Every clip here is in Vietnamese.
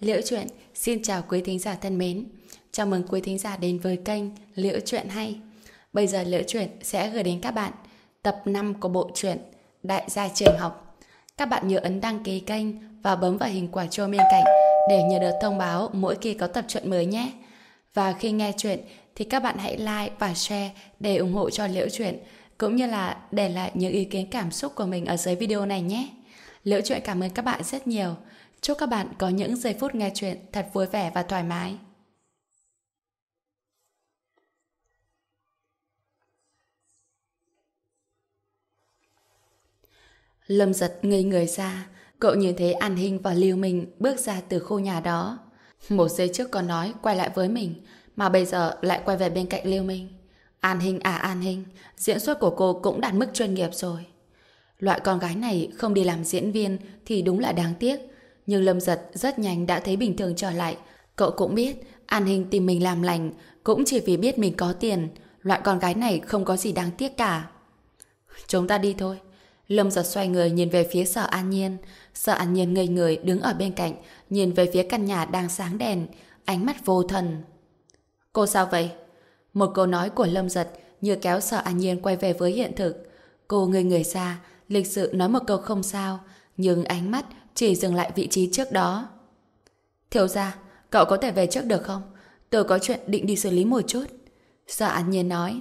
Liễu Chuyện, xin chào quý thính giả thân mến. Chào mừng quý thính giả đến với kênh Liễu Chuyện Hay. Bây giờ Liễu Chuyện sẽ gửi đến các bạn tập 5 của bộ truyện Đại gia trường học. Các bạn nhớ ấn đăng ký kênh và bấm vào hình quả chuông bên cạnh để nhận được thông báo mỗi khi có tập truyện mới nhé. Và khi nghe chuyện thì các bạn hãy like và share để ủng hộ cho Liễu Chuyện, cũng như là để lại những ý kiến cảm xúc của mình ở dưới video này nhé. Liễu Chuyện cảm ơn các bạn rất nhiều. Chúc các bạn có những giây phút nghe chuyện thật vui vẻ và thoải mái. Lâm giật ngây người ra, cậu nhìn thấy An Hinh và Lưu Minh bước ra từ khu nhà đó. Một giây trước còn nói quay lại với mình, mà bây giờ lại quay về bên cạnh Lưu Minh. An Hinh à An Hinh, diễn xuất của cô cũng đạt mức chuyên nghiệp rồi. Loại con gái này không đi làm diễn viên thì đúng là đáng tiếc. Nhưng Lâm Giật rất nhanh đã thấy bình thường trở lại. Cậu cũng biết, An Hình tìm mình làm lành, cũng chỉ vì biết mình có tiền. Loại con gái này không có gì đáng tiếc cả. Chúng ta đi thôi. Lâm Giật xoay người nhìn về phía Sở An Nhiên. Sở An Nhiên ngây người đứng ở bên cạnh, nhìn về phía căn nhà đang sáng đèn, ánh mắt vô thần. Cô sao vậy? Một câu nói của Lâm Giật như kéo Sở An Nhiên quay về với hiện thực. Cô ngây người ra, lịch sự nói một câu không sao, nhưng ánh mắt chỉ dừng lại vị trí trước đó. Thiếu ra, cậu có thể về trước được không? Tôi có chuyện định đi xử lý một chút. Sợ An Nhiên nói.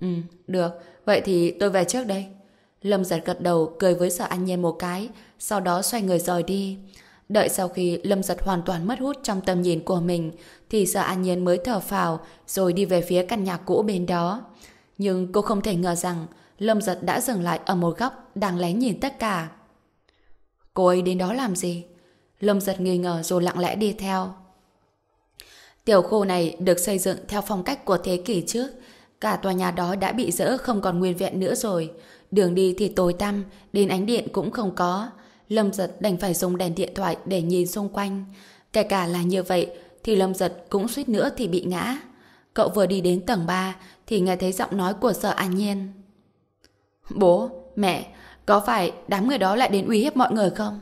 Ừ, được. Vậy thì tôi về trước đây. Lâm giật gật đầu cười với sợ An Nhiên một cái, sau đó xoay người rời đi. Đợi sau khi Lâm giật hoàn toàn mất hút trong tầm nhìn của mình, thì sợ An Nhiên mới thở phào rồi đi về phía căn nhà cũ bên đó. Nhưng cô không thể ngờ rằng Lâm giật đã dừng lại ở một góc đang lén nhìn tất cả. Cô ấy đến đó làm gì? Lâm giật nghi ngờ rồi lặng lẽ đi theo. Tiểu khu này được xây dựng theo phong cách của thế kỷ trước. Cả tòa nhà đó đã bị dỡ không còn nguyên vẹn nữa rồi. Đường đi thì tối tăm, đến ánh điện cũng không có. Lâm giật đành phải dùng đèn điện thoại để nhìn xung quanh. Kể cả là như vậy, thì Lâm giật cũng suýt nữa thì bị ngã. Cậu vừa đi đến tầng 3 thì nghe thấy giọng nói của sợ an nhiên. Bố, mẹ, có phải đám người đó lại đến uy hiếp mọi người không?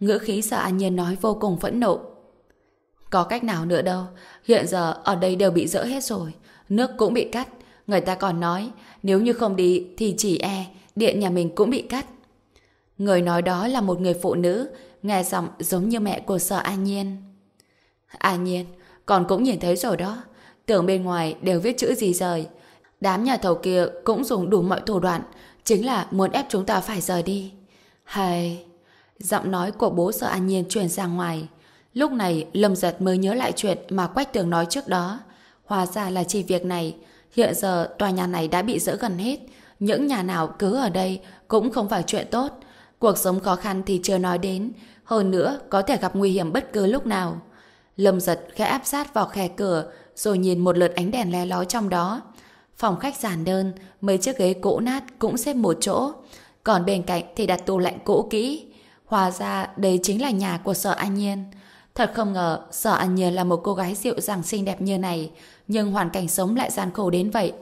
Ngữ khí sợ an nhiên nói vô cùng phẫn nộ. Có cách nào nữa đâu. Hiện giờ ở đây đều bị dỡ hết rồi. Nước cũng bị cắt. Người ta còn nói nếu như không đi thì chỉ e điện nhà mình cũng bị cắt. Người nói đó là một người phụ nữ nghe giọng giống như mẹ của sợ An Nhiên. An Nhiên, con cũng nhìn thấy rồi đó. Tưởng bên ngoài đều viết chữ gì rời. Đám nhà thầu kia cũng dùng đủ mọi thủ đoạn chính là muốn ép chúng ta phải rời đi. Hay... Giọng nói của bố sợ an nhiên truyền ra ngoài. Lúc này, Lâm Giật mới nhớ lại chuyện mà Quách Tường nói trước đó. Hóa ra là chỉ việc này. Hiện giờ, tòa nhà này đã bị dỡ gần hết. Những nhà nào cứ ở đây cũng không phải chuyện tốt. Cuộc sống khó khăn thì chưa nói đến. Hơn nữa, có thể gặp nguy hiểm bất cứ lúc nào. Lâm Giật khẽ áp sát vào khe cửa, rồi nhìn một lượt ánh đèn le lói trong đó. Phòng khách giản đơn, mấy chiếc ghế cũ nát cũng xếp một chỗ. Còn bên cạnh thì đặt tủ lạnh cũ kỹ. Hóa ra đây chính là nhà của Sở An Nhiên. Thật không ngờ Sở An Nhiên là một cô gái dịu dàng xinh đẹp như này, nhưng hoàn cảnh sống lại gian khổ đến vậy.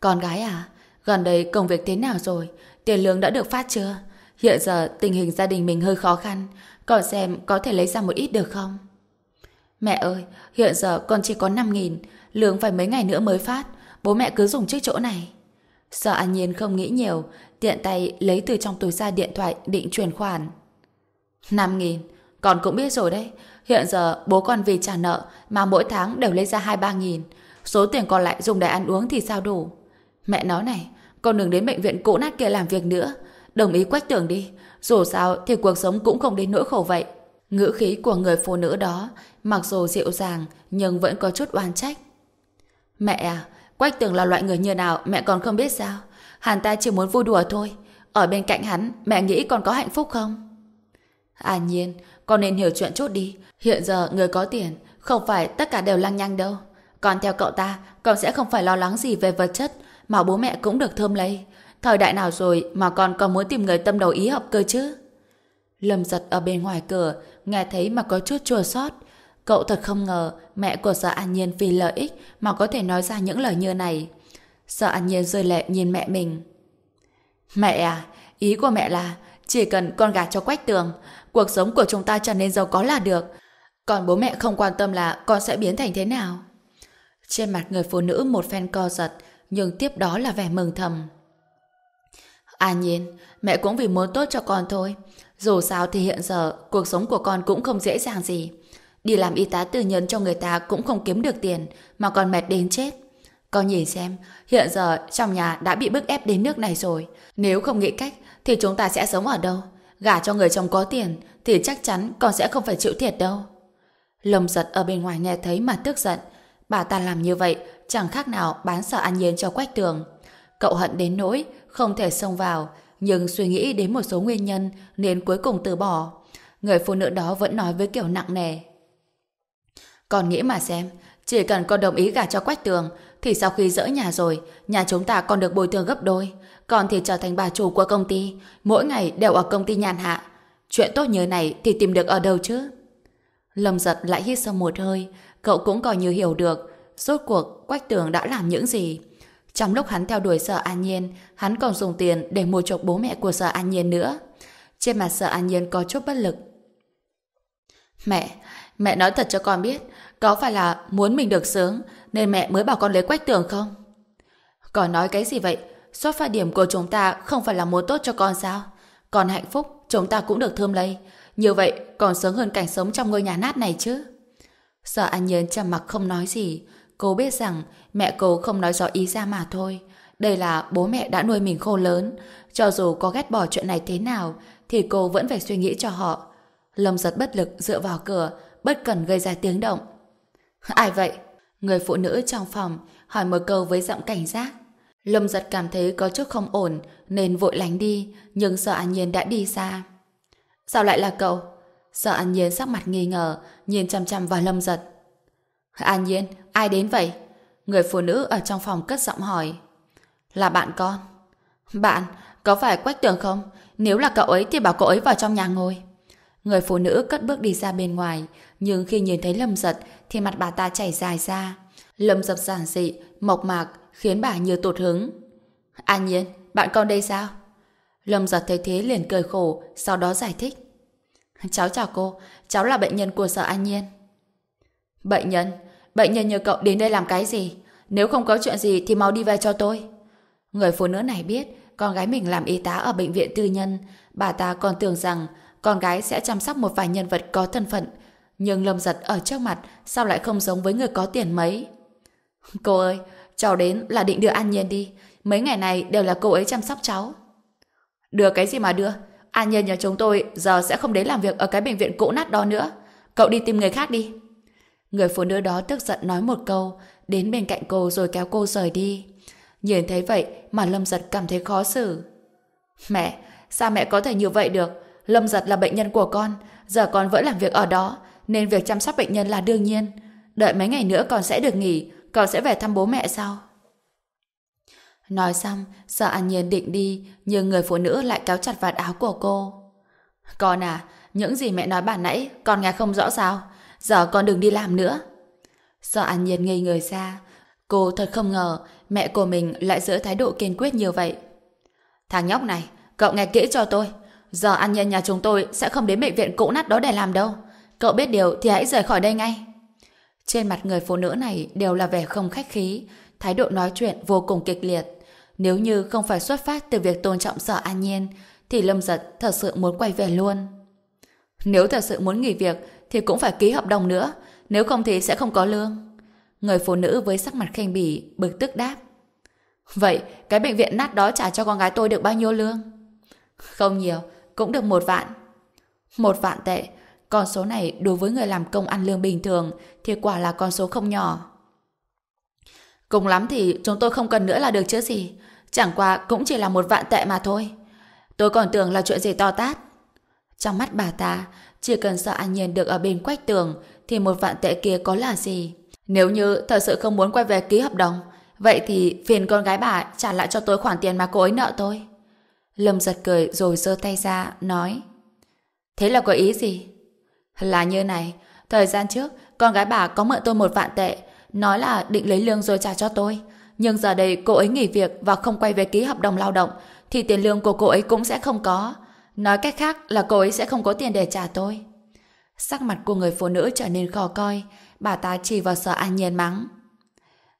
Con gái à, gần đây công việc thế nào rồi? Tiền lương đã được phát chưa? Hiện giờ tình hình gia đình mình hơi khó khăn, còn xem có thể lấy ra một ít được không? Mẹ ơi, hiện giờ con chỉ có 5 nghìn, lương phải mấy ngày nữa mới phát, bố mẹ cứ dùng chiếc chỗ này. Sở An Nhiên không nghĩ nhiều, tiện tay lấy từ trong túi ra điện thoại định chuyển khoản. 5 nghìn, con cũng biết rồi đấy. Hiện giờ bố con vì trả nợ mà mỗi tháng đều lấy ra 2-3 nghìn. Số tiền còn lại dùng để ăn uống thì sao đủ? Mẹ nói này, con đừng đến bệnh viện cũ nát kia làm việc nữa. Đồng ý quách tưởng đi. Dù sao thì cuộc sống cũng không đến nỗi khổ vậy. Ngữ khí của người phụ nữ đó mặc dù dịu dàng nhưng vẫn có chút oan trách. Mẹ à, Quách tường là loại người như nào mẹ còn không biết sao. Hắn ta chỉ muốn vui đùa thôi. Ở bên cạnh hắn, mẹ nghĩ còn có hạnh phúc không? à nhiên, con nên hiểu chuyện chút đi. Hiện giờ người có tiền, không phải tất cả đều lăng nhăng đâu. Còn theo cậu ta, con sẽ không phải lo lắng gì về vật chất, mà bố mẹ cũng được thơm lấy. Thời đại nào rồi mà con còn muốn tìm người tâm đầu ý hợp cơ chứ? Lâm giật ở bên ngoài cửa, nghe thấy mà có chút chua xót Cậu thật không ngờ mẹ của Sở An Nhiên vì lợi ích mà có thể nói ra những lời như này. Sở An Nhiên rơi lệ nhìn mẹ mình. Mẹ à, ý của mẹ là chỉ cần con gà cho quách tường, cuộc sống của chúng ta trở nên giàu có là được. Còn bố mẹ không quan tâm là con sẽ biến thành thế nào. Trên mặt người phụ nữ một phen co giật, nhưng tiếp đó là vẻ mừng thầm. An nhiên, mẹ cũng vì muốn tốt cho con thôi. Dù sao thì hiện giờ cuộc sống của con cũng không dễ dàng gì. Đi làm y tá tư nhân cho người ta cũng không kiếm được tiền, mà còn mệt đến chết. Con nhìn xem, hiện giờ trong nhà đã bị bức ép đến nước này rồi. Nếu không nghĩ cách, thì chúng ta sẽ sống ở đâu? Gả cho người chồng có tiền, thì chắc chắn con sẽ không phải chịu thiệt đâu. Lồng giật ở bên ngoài nghe thấy mà tức giận. Bà ta làm như vậy, chẳng khác nào bán sợ an nhiên cho quách tường. Cậu hận đến nỗi, không thể xông vào, nhưng suy nghĩ đến một số nguyên nhân nên cuối cùng từ bỏ. Người phụ nữ đó vẫn nói với kiểu nặng nề. Còn nghĩ mà xem, chỉ cần con đồng ý gả cho Quách Tường, thì sau khi dỡ nhà rồi, nhà chúng ta còn được bồi thường gấp đôi. Còn thì trở thành bà chủ của công ty, mỗi ngày đều ở công ty nhàn hạ. Chuyện tốt như này thì tìm được ở đâu chứ? Lâm giật lại hít sâu một hơi, cậu cũng coi như hiểu được, rốt cuộc Quách Tường đã làm những gì. Trong lúc hắn theo đuổi Sở An Nhiên, hắn còn dùng tiền để mua chuộc bố mẹ của Sở An Nhiên nữa. Trên mặt Sở An Nhiên có chút bất lực. Mẹ, mẹ nói thật cho con biết, có phải là muốn mình được sướng nên mẹ mới bảo con lấy quách tường không? còn nói cái gì vậy? Xuất phát điểm của chúng ta không phải là muốn tốt cho con sao? Còn hạnh phúc, chúng ta cũng được thơm lây. Như vậy còn sướng hơn cảnh sống trong ngôi nhà nát này chứ? Sở An Nhiên trầm mặc không nói gì. Cô biết rằng mẹ cô không nói rõ ý ra mà thôi. Đây là bố mẹ đã nuôi mình khô lớn. Cho dù có ghét bỏ chuyện này thế nào, thì cô vẫn phải suy nghĩ cho họ. Lâm giật bất lực dựa vào cửa, bất cần gây ra tiếng động. Ai vậy? Người phụ nữ trong phòng hỏi một câu với giọng cảnh giác. Lâm giật cảm thấy có chút không ổn nên vội lánh đi, nhưng sợ an nhiên đã đi xa. Sao lại là cậu? Sợ an nhiên sắc mặt nghi ngờ, nhìn chăm chăm vào lâm giật. An nhiên, ai đến vậy? Người phụ nữ ở trong phòng cất giọng hỏi. Là bạn con. Bạn, có phải quách tường không? Nếu là cậu ấy thì bảo cậu ấy vào trong nhà ngồi. Người phụ nữ cất bước đi ra bên ngoài, nhưng khi nhìn thấy Lâm Giật thì mặt bà ta chảy dài ra. Lâm Giật giản dị, mộc mạc, khiến bà như tụt hứng. An nhiên, bạn con đây sao? Lâm Giật thấy thế liền cười khổ, sau đó giải thích. Cháu chào cô, cháu là bệnh nhân của sở An Nhiên. Bệnh nhân? Bệnh nhân như cậu đến đây làm cái gì? Nếu không có chuyện gì thì mau đi về cho tôi. Người phụ nữ này biết con gái mình làm y tá ở bệnh viện tư nhân. Bà ta còn tưởng rằng con gái sẽ chăm sóc một vài nhân vật có thân phận. Nhưng Lâm Giật ở trước mặt sao lại không giống với người có tiền mấy? Cô ơi, cháu đến là định đưa An Nhiên đi. Mấy ngày này đều là cô ấy chăm sóc cháu. Đưa cái gì mà đưa? An Nhiên nhà chúng tôi giờ sẽ không đến làm việc ở cái bệnh viện cũ nát đó nữa. Cậu đi tìm người khác đi. Người phụ nữ đó tức giận nói một câu, đến bên cạnh cô rồi kéo cô rời đi. Nhìn thấy vậy mà Lâm Giật cảm thấy khó xử. Mẹ, sao mẹ có thể như vậy được? Lâm Giật là bệnh nhân của con, giờ con vẫn làm việc ở đó, nên việc chăm sóc bệnh nhân là đương nhiên. Đợi mấy ngày nữa con sẽ được nghỉ, con sẽ về thăm bố mẹ sau. Nói xong, sợ An Nhiên định đi, nhưng người phụ nữ lại kéo chặt vạt áo của cô. Con à, những gì mẹ nói bản nãy, con nghe không rõ sao? Giờ con đừng đi làm nữa. Sợ An Nhiên ngây người ra. Cô thật không ngờ mẹ của mình lại giữ thái độ kiên quyết như vậy. Thằng nhóc này, cậu nghe kỹ cho tôi. Giờ An Nhiên nhà chúng tôi sẽ không đến bệnh viện cũ nát đó để làm đâu. Cậu biết điều thì hãy rời khỏi đây ngay. Trên mặt người phụ nữ này đều là vẻ không khách khí, thái độ nói chuyện vô cùng kịch liệt. Nếu như không phải xuất phát từ việc tôn trọng sợ An Nhiên, thì Lâm Giật thật sự muốn quay về luôn. Nếu thật sự muốn nghỉ việc, thì cũng phải ký hợp đồng nữa, nếu không thì sẽ không có lương. Người phụ nữ với sắc mặt khinh bỉ, bực tức đáp. Vậy, cái bệnh viện nát đó trả cho con gái tôi được bao nhiêu lương? Không nhiều, cũng được một vạn. Một vạn tệ, con số này đối với người làm công ăn lương bình thường thì quả là con số không nhỏ. Cùng lắm thì chúng tôi không cần nữa là được chứ gì. Chẳng qua cũng chỉ là một vạn tệ mà thôi. Tôi còn tưởng là chuyện gì to tát. Trong mắt bà ta, chỉ cần sợ An Nhiên được ở bên quách tường thì một vạn tệ kia có là gì. Nếu như thật sự không muốn quay về ký hợp đồng, vậy thì phiền con gái bà trả lại cho tôi khoản tiền mà cô ấy nợ tôi. Lâm giật cười rồi giơ tay ra, nói Thế là có ý gì? Là như này, thời gian trước, con gái bà có mượn tôi một vạn tệ, nói là định lấy lương rồi trả cho tôi. Nhưng giờ đây cô ấy nghỉ việc và không quay về ký hợp đồng lao động, thì tiền lương của cô ấy cũng sẽ không có. Nói cách khác là cô ấy sẽ không có tiền để trả tôi. Sắc mặt của người phụ nữ trở nên khó coi, bà ta chỉ vào sở an nhiên mắng.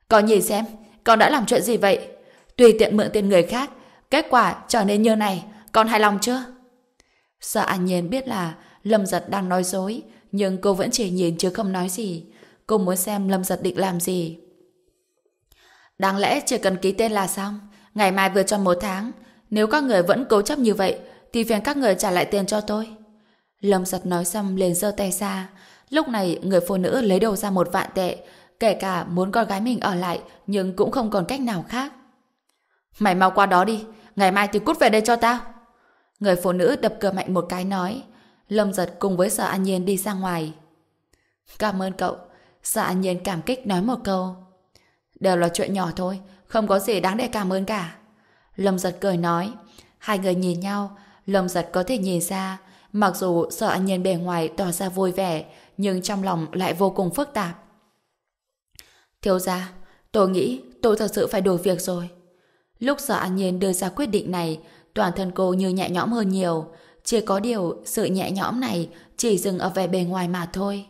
Con nhìn xem, con đã làm chuyện gì vậy? Tùy tiện mượn tiền người khác, kết quả trở nên như này, con hài lòng chưa? sở an nhiên biết là Lâm Giật đang nói dối, nhưng cô vẫn chỉ nhìn chứ không nói gì. Cô muốn xem Lâm Giật định làm gì. Đáng lẽ chỉ cần ký tên là xong, ngày mai vừa cho một tháng. Nếu các người vẫn cố chấp như vậy, thì phiền các người trả lại tiền cho tôi. Lâm Giật nói xong liền giơ tay ra. Lúc này người phụ nữ lấy đầu ra một vạn tệ, kể cả muốn con gái mình ở lại, nhưng cũng không còn cách nào khác. Mày mau qua đó đi, ngày mai thì cút về đây cho tao. Người phụ nữ đập cửa mạnh một cái nói. Lâm giật cùng với sở an nhiên đi ra ngoài. Cảm ơn cậu. Sở an nhiên cảm kích nói một câu. Đều là chuyện nhỏ thôi, không có gì đáng để cảm ơn cả. Lâm giật cười nói. Hai người nhìn nhau, Lâm giật có thể nhìn ra, mặc dù sở an nhiên bề ngoài tỏ ra vui vẻ, nhưng trong lòng lại vô cùng phức tạp. Thiếu gia, tôi nghĩ tôi thật sự phải đổi việc rồi. Lúc sở an nhiên đưa ra quyết định này, toàn thân cô như nhẹ nhõm hơn nhiều. Chỉ có điều sự nhẹ nhõm này chỉ dừng ở vẻ bề ngoài mà thôi.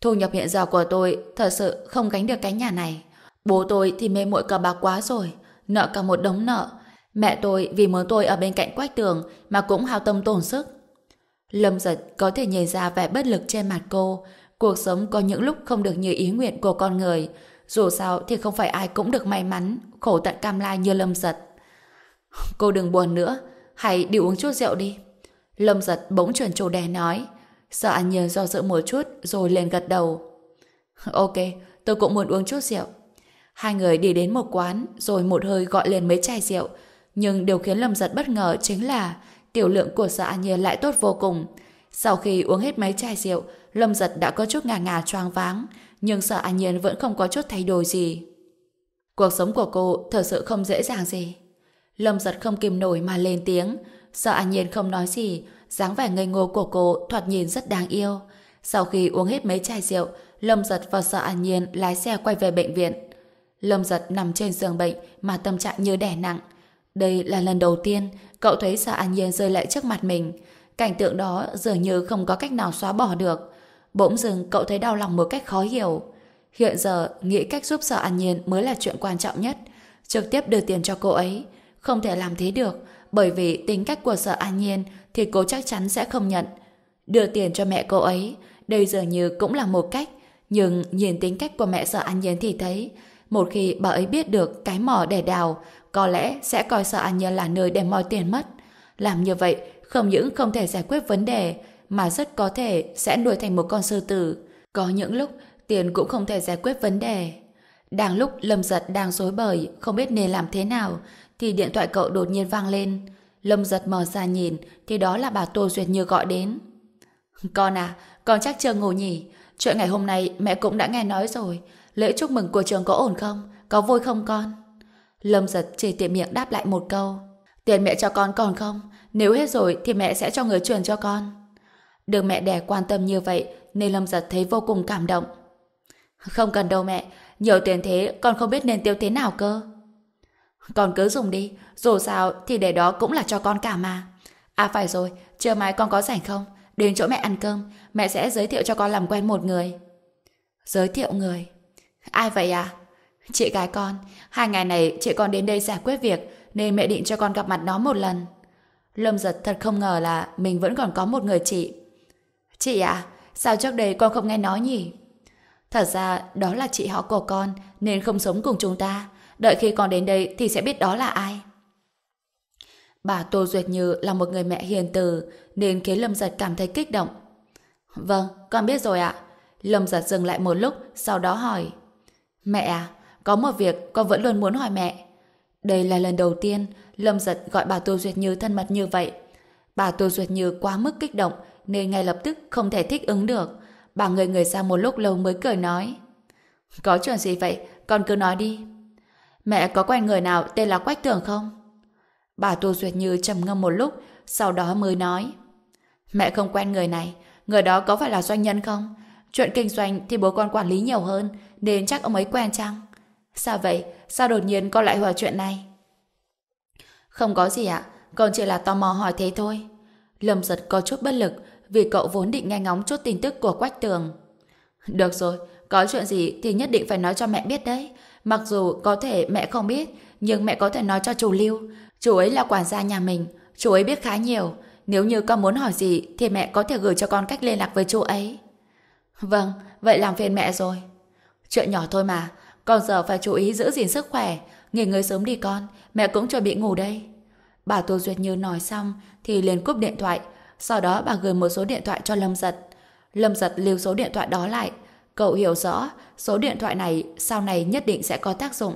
Thu nhập hiện giờ của tôi thật sự không gánh được cái nhà này. Bố tôi thì mê muội cờ bạc quá rồi, nợ cả một đống nợ. Mẹ tôi vì muốn tôi ở bên cạnh quách tường mà cũng hao tâm tổn sức. Lâm giật có thể nhìn ra vẻ bất lực trên mặt cô. Cuộc sống có những lúc không được như ý nguyện của con người. Dù sao thì không phải ai cũng được may mắn, khổ tận cam lai như Lâm giật. Cô đừng buồn nữa, hãy đi uống chút rượu đi. Lâm giật bỗng chuyển chủ đề nói. Sợ An Nhiên do dự một chút rồi liền gật đầu. Ok, tôi cũng muốn uống chút rượu. Hai người đi đến một quán rồi một hơi gọi lên mấy chai rượu. Nhưng điều khiến Lâm giật bất ngờ chính là tiểu lượng của Sợ An Nhiên lại tốt vô cùng. Sau khi uống hết mấy chai rượu, Lâm giật đã có chút ngà ngà choáng váng, nhưng Sợ An Nhiên vẫn không có chút thay đổi gì. Cuộc sống của cô thật sự không dễ dàng gì. Lâm giật không kìm nổi mà lên tiếng. Sợ an nhiên không nói gì, dáng vẻ ngây ngô của cô thoạt nhìn rất đáng yêu. Sau khi uống hết mấy chai rượu, Lâm giật và sợ an nhiên lái xe quay về bệnh viện. Lâm giật nằm trên giường bệnh mà tâm trạng như đẻ nặng. Đây là lần đầu tiên cậu thấy sợ an nhiên rơi lại trước mặt mình. Cảnh tượng đó dường như không có cách nào xóa bỏ được. Bỗng dưng cậu thấy đau lòng một cách khó hiểu. Hiện giờ, nghĩ cách giúp sợ an nhiên mới là chuyện quan trọng nhất. Trực tiếp đưa tiền cho cô ấy. Không thể làm thế được, bởi vì tính cách của sợ an nhiên thì cô chắc chắn sẽ không nhận. Đưa tiền cho mẹ cô ấy, đây dường như cũng là một cách, nhưng nhìn tính cách của mẹ sợ an nhiên thì thấy, một khi bà ấy biết được cái mỏ để đào, có lẽ sẽ coi sợ an nhiên là nơi để moi tiền mất. Làm như vậy, không những không thể giải quyết vấn đề, mà rất có thể sẽ nuôi thành một con sư tử. Có những lúc, tiền cũng không thể giải quyết vấn đề. Đang lúc Lâm Giật đang rối bời, không biết nên làm thế nào, thì điện thoại cậu đột nhiên vang lên. Lâm giật mở ra nhìn, thì đó là bà Tô Duyệt Như gọi đến. Con à, con chắc chưa ngủ nhỉ? Chuyện ngày hôm nay mẹ cũng đã nghe nói rồi. Lễ chúc mừng của trường có ổn không? Có vui không con? Lâm giật chỉ tiện miệng đáp lại một câu. Tiền mẹ cho con còn không? Nếu hết rồi thì mẹ sẽ cho người chuyển cho con. Được mẹ đẻ quan tâm như vậy nên Lâm giật thấy vô cùng cảm động. Không cần đâu mẹ, nhiều tiền thế con không biết nên tiêu thế nào cơ. Con cứ dùng đi, dù sao thì để đó cũng là cho con cả mà. À phải rồi, trưa mai con có rảnh không? Đến chỗ mẹ ăn cơm, mẹ sẽ giới thiệu cho con làm quen một người. Giới thiệu người? Ai vậy à? Chị gái con, hai ngày này chị con đến đây giải quyết việc nên mẹ định cho con gặp mặt nó một lần. Lâm giật thật không ngờ là mình vẫn còn có một người chị. Chị à, sao trước đây con không nghe nói nhỉ? Thật ra đó là chị họ của con nên không sống cùng chúng ta. Đợi khi con đến đây thì sẽ biết đó là ai. Bà Tô Duyệt Như là một người mẹ hiền từ nên khiến Lâm Giật cảm thấy kích động. Vâng, con biết rồi ạ. Lâm Giật dừng lại một lúc sau đó hỏi Mẹ à, có một việc con vẫn luôn muốn hỏi mẹ. Đây là lần đầu tiên Lâm Giật gọi bà Tô Duyệt Như thân mật như vậy. Bà Tô Duyệt Như quá mức kích động nên ngay lập tức không thể thích ứng được. Bà người người ra một lúc lâu mới cười nói Có chuyện gì vậy? Con cứ nói đi. Mẹ có quen người nào tên là Quách Tường không? Bà Tô Duyệt Như trầm ngâm một lúc, sau đó mới nói. Mẹ không quen người này, người đó có phải là doanh nhân không? Chuyện kinh doanh thì bố con quản lý nhiều hơn, nên chắc ông ấy quen chăng? Sao vậy? Sao đột nhiên con lại hỏi chuyện này? Không có gì ạ. còn chỉ là tò mò hỏi thế thôi. Lâm giật có chút bất lực vì cậu vốn định nghe ngóng chút tin tức của Quách Tường. Được rồi, có chuyện gì thì nhất định phải nói cho mẹ biết đấy. Mặc dù có thể mẹ không biết, nhưng mẹ có thể nói cho chủ Lưu. Chủ ấy là quản gia nhà mình, chủ ấy biết khá nhiều. Nếu như con muốn hỏi gì thì mẹ có thể gửi cho con cách liên lạc với chủ ấy. Vâng, vậy làm phiền mẹ rồi. Chuyện nhỏ thôi mà, con giờ phải chú ý giữ gìn sức khỏe. Nghỉ ngơi sớm đi con, mẹ cũng chuẩn bị ngủ đây. Bà Tô Duyệt Như nói xong thì liền cúp điện thoại, sau đó bà gửi một số điện thoại cho Lâm Giật. Lâm Giật lưu số điện thoại đó lại. Cậu hiểu rõ, số điện thoại này sau này nhất định sẽ có tác dụng.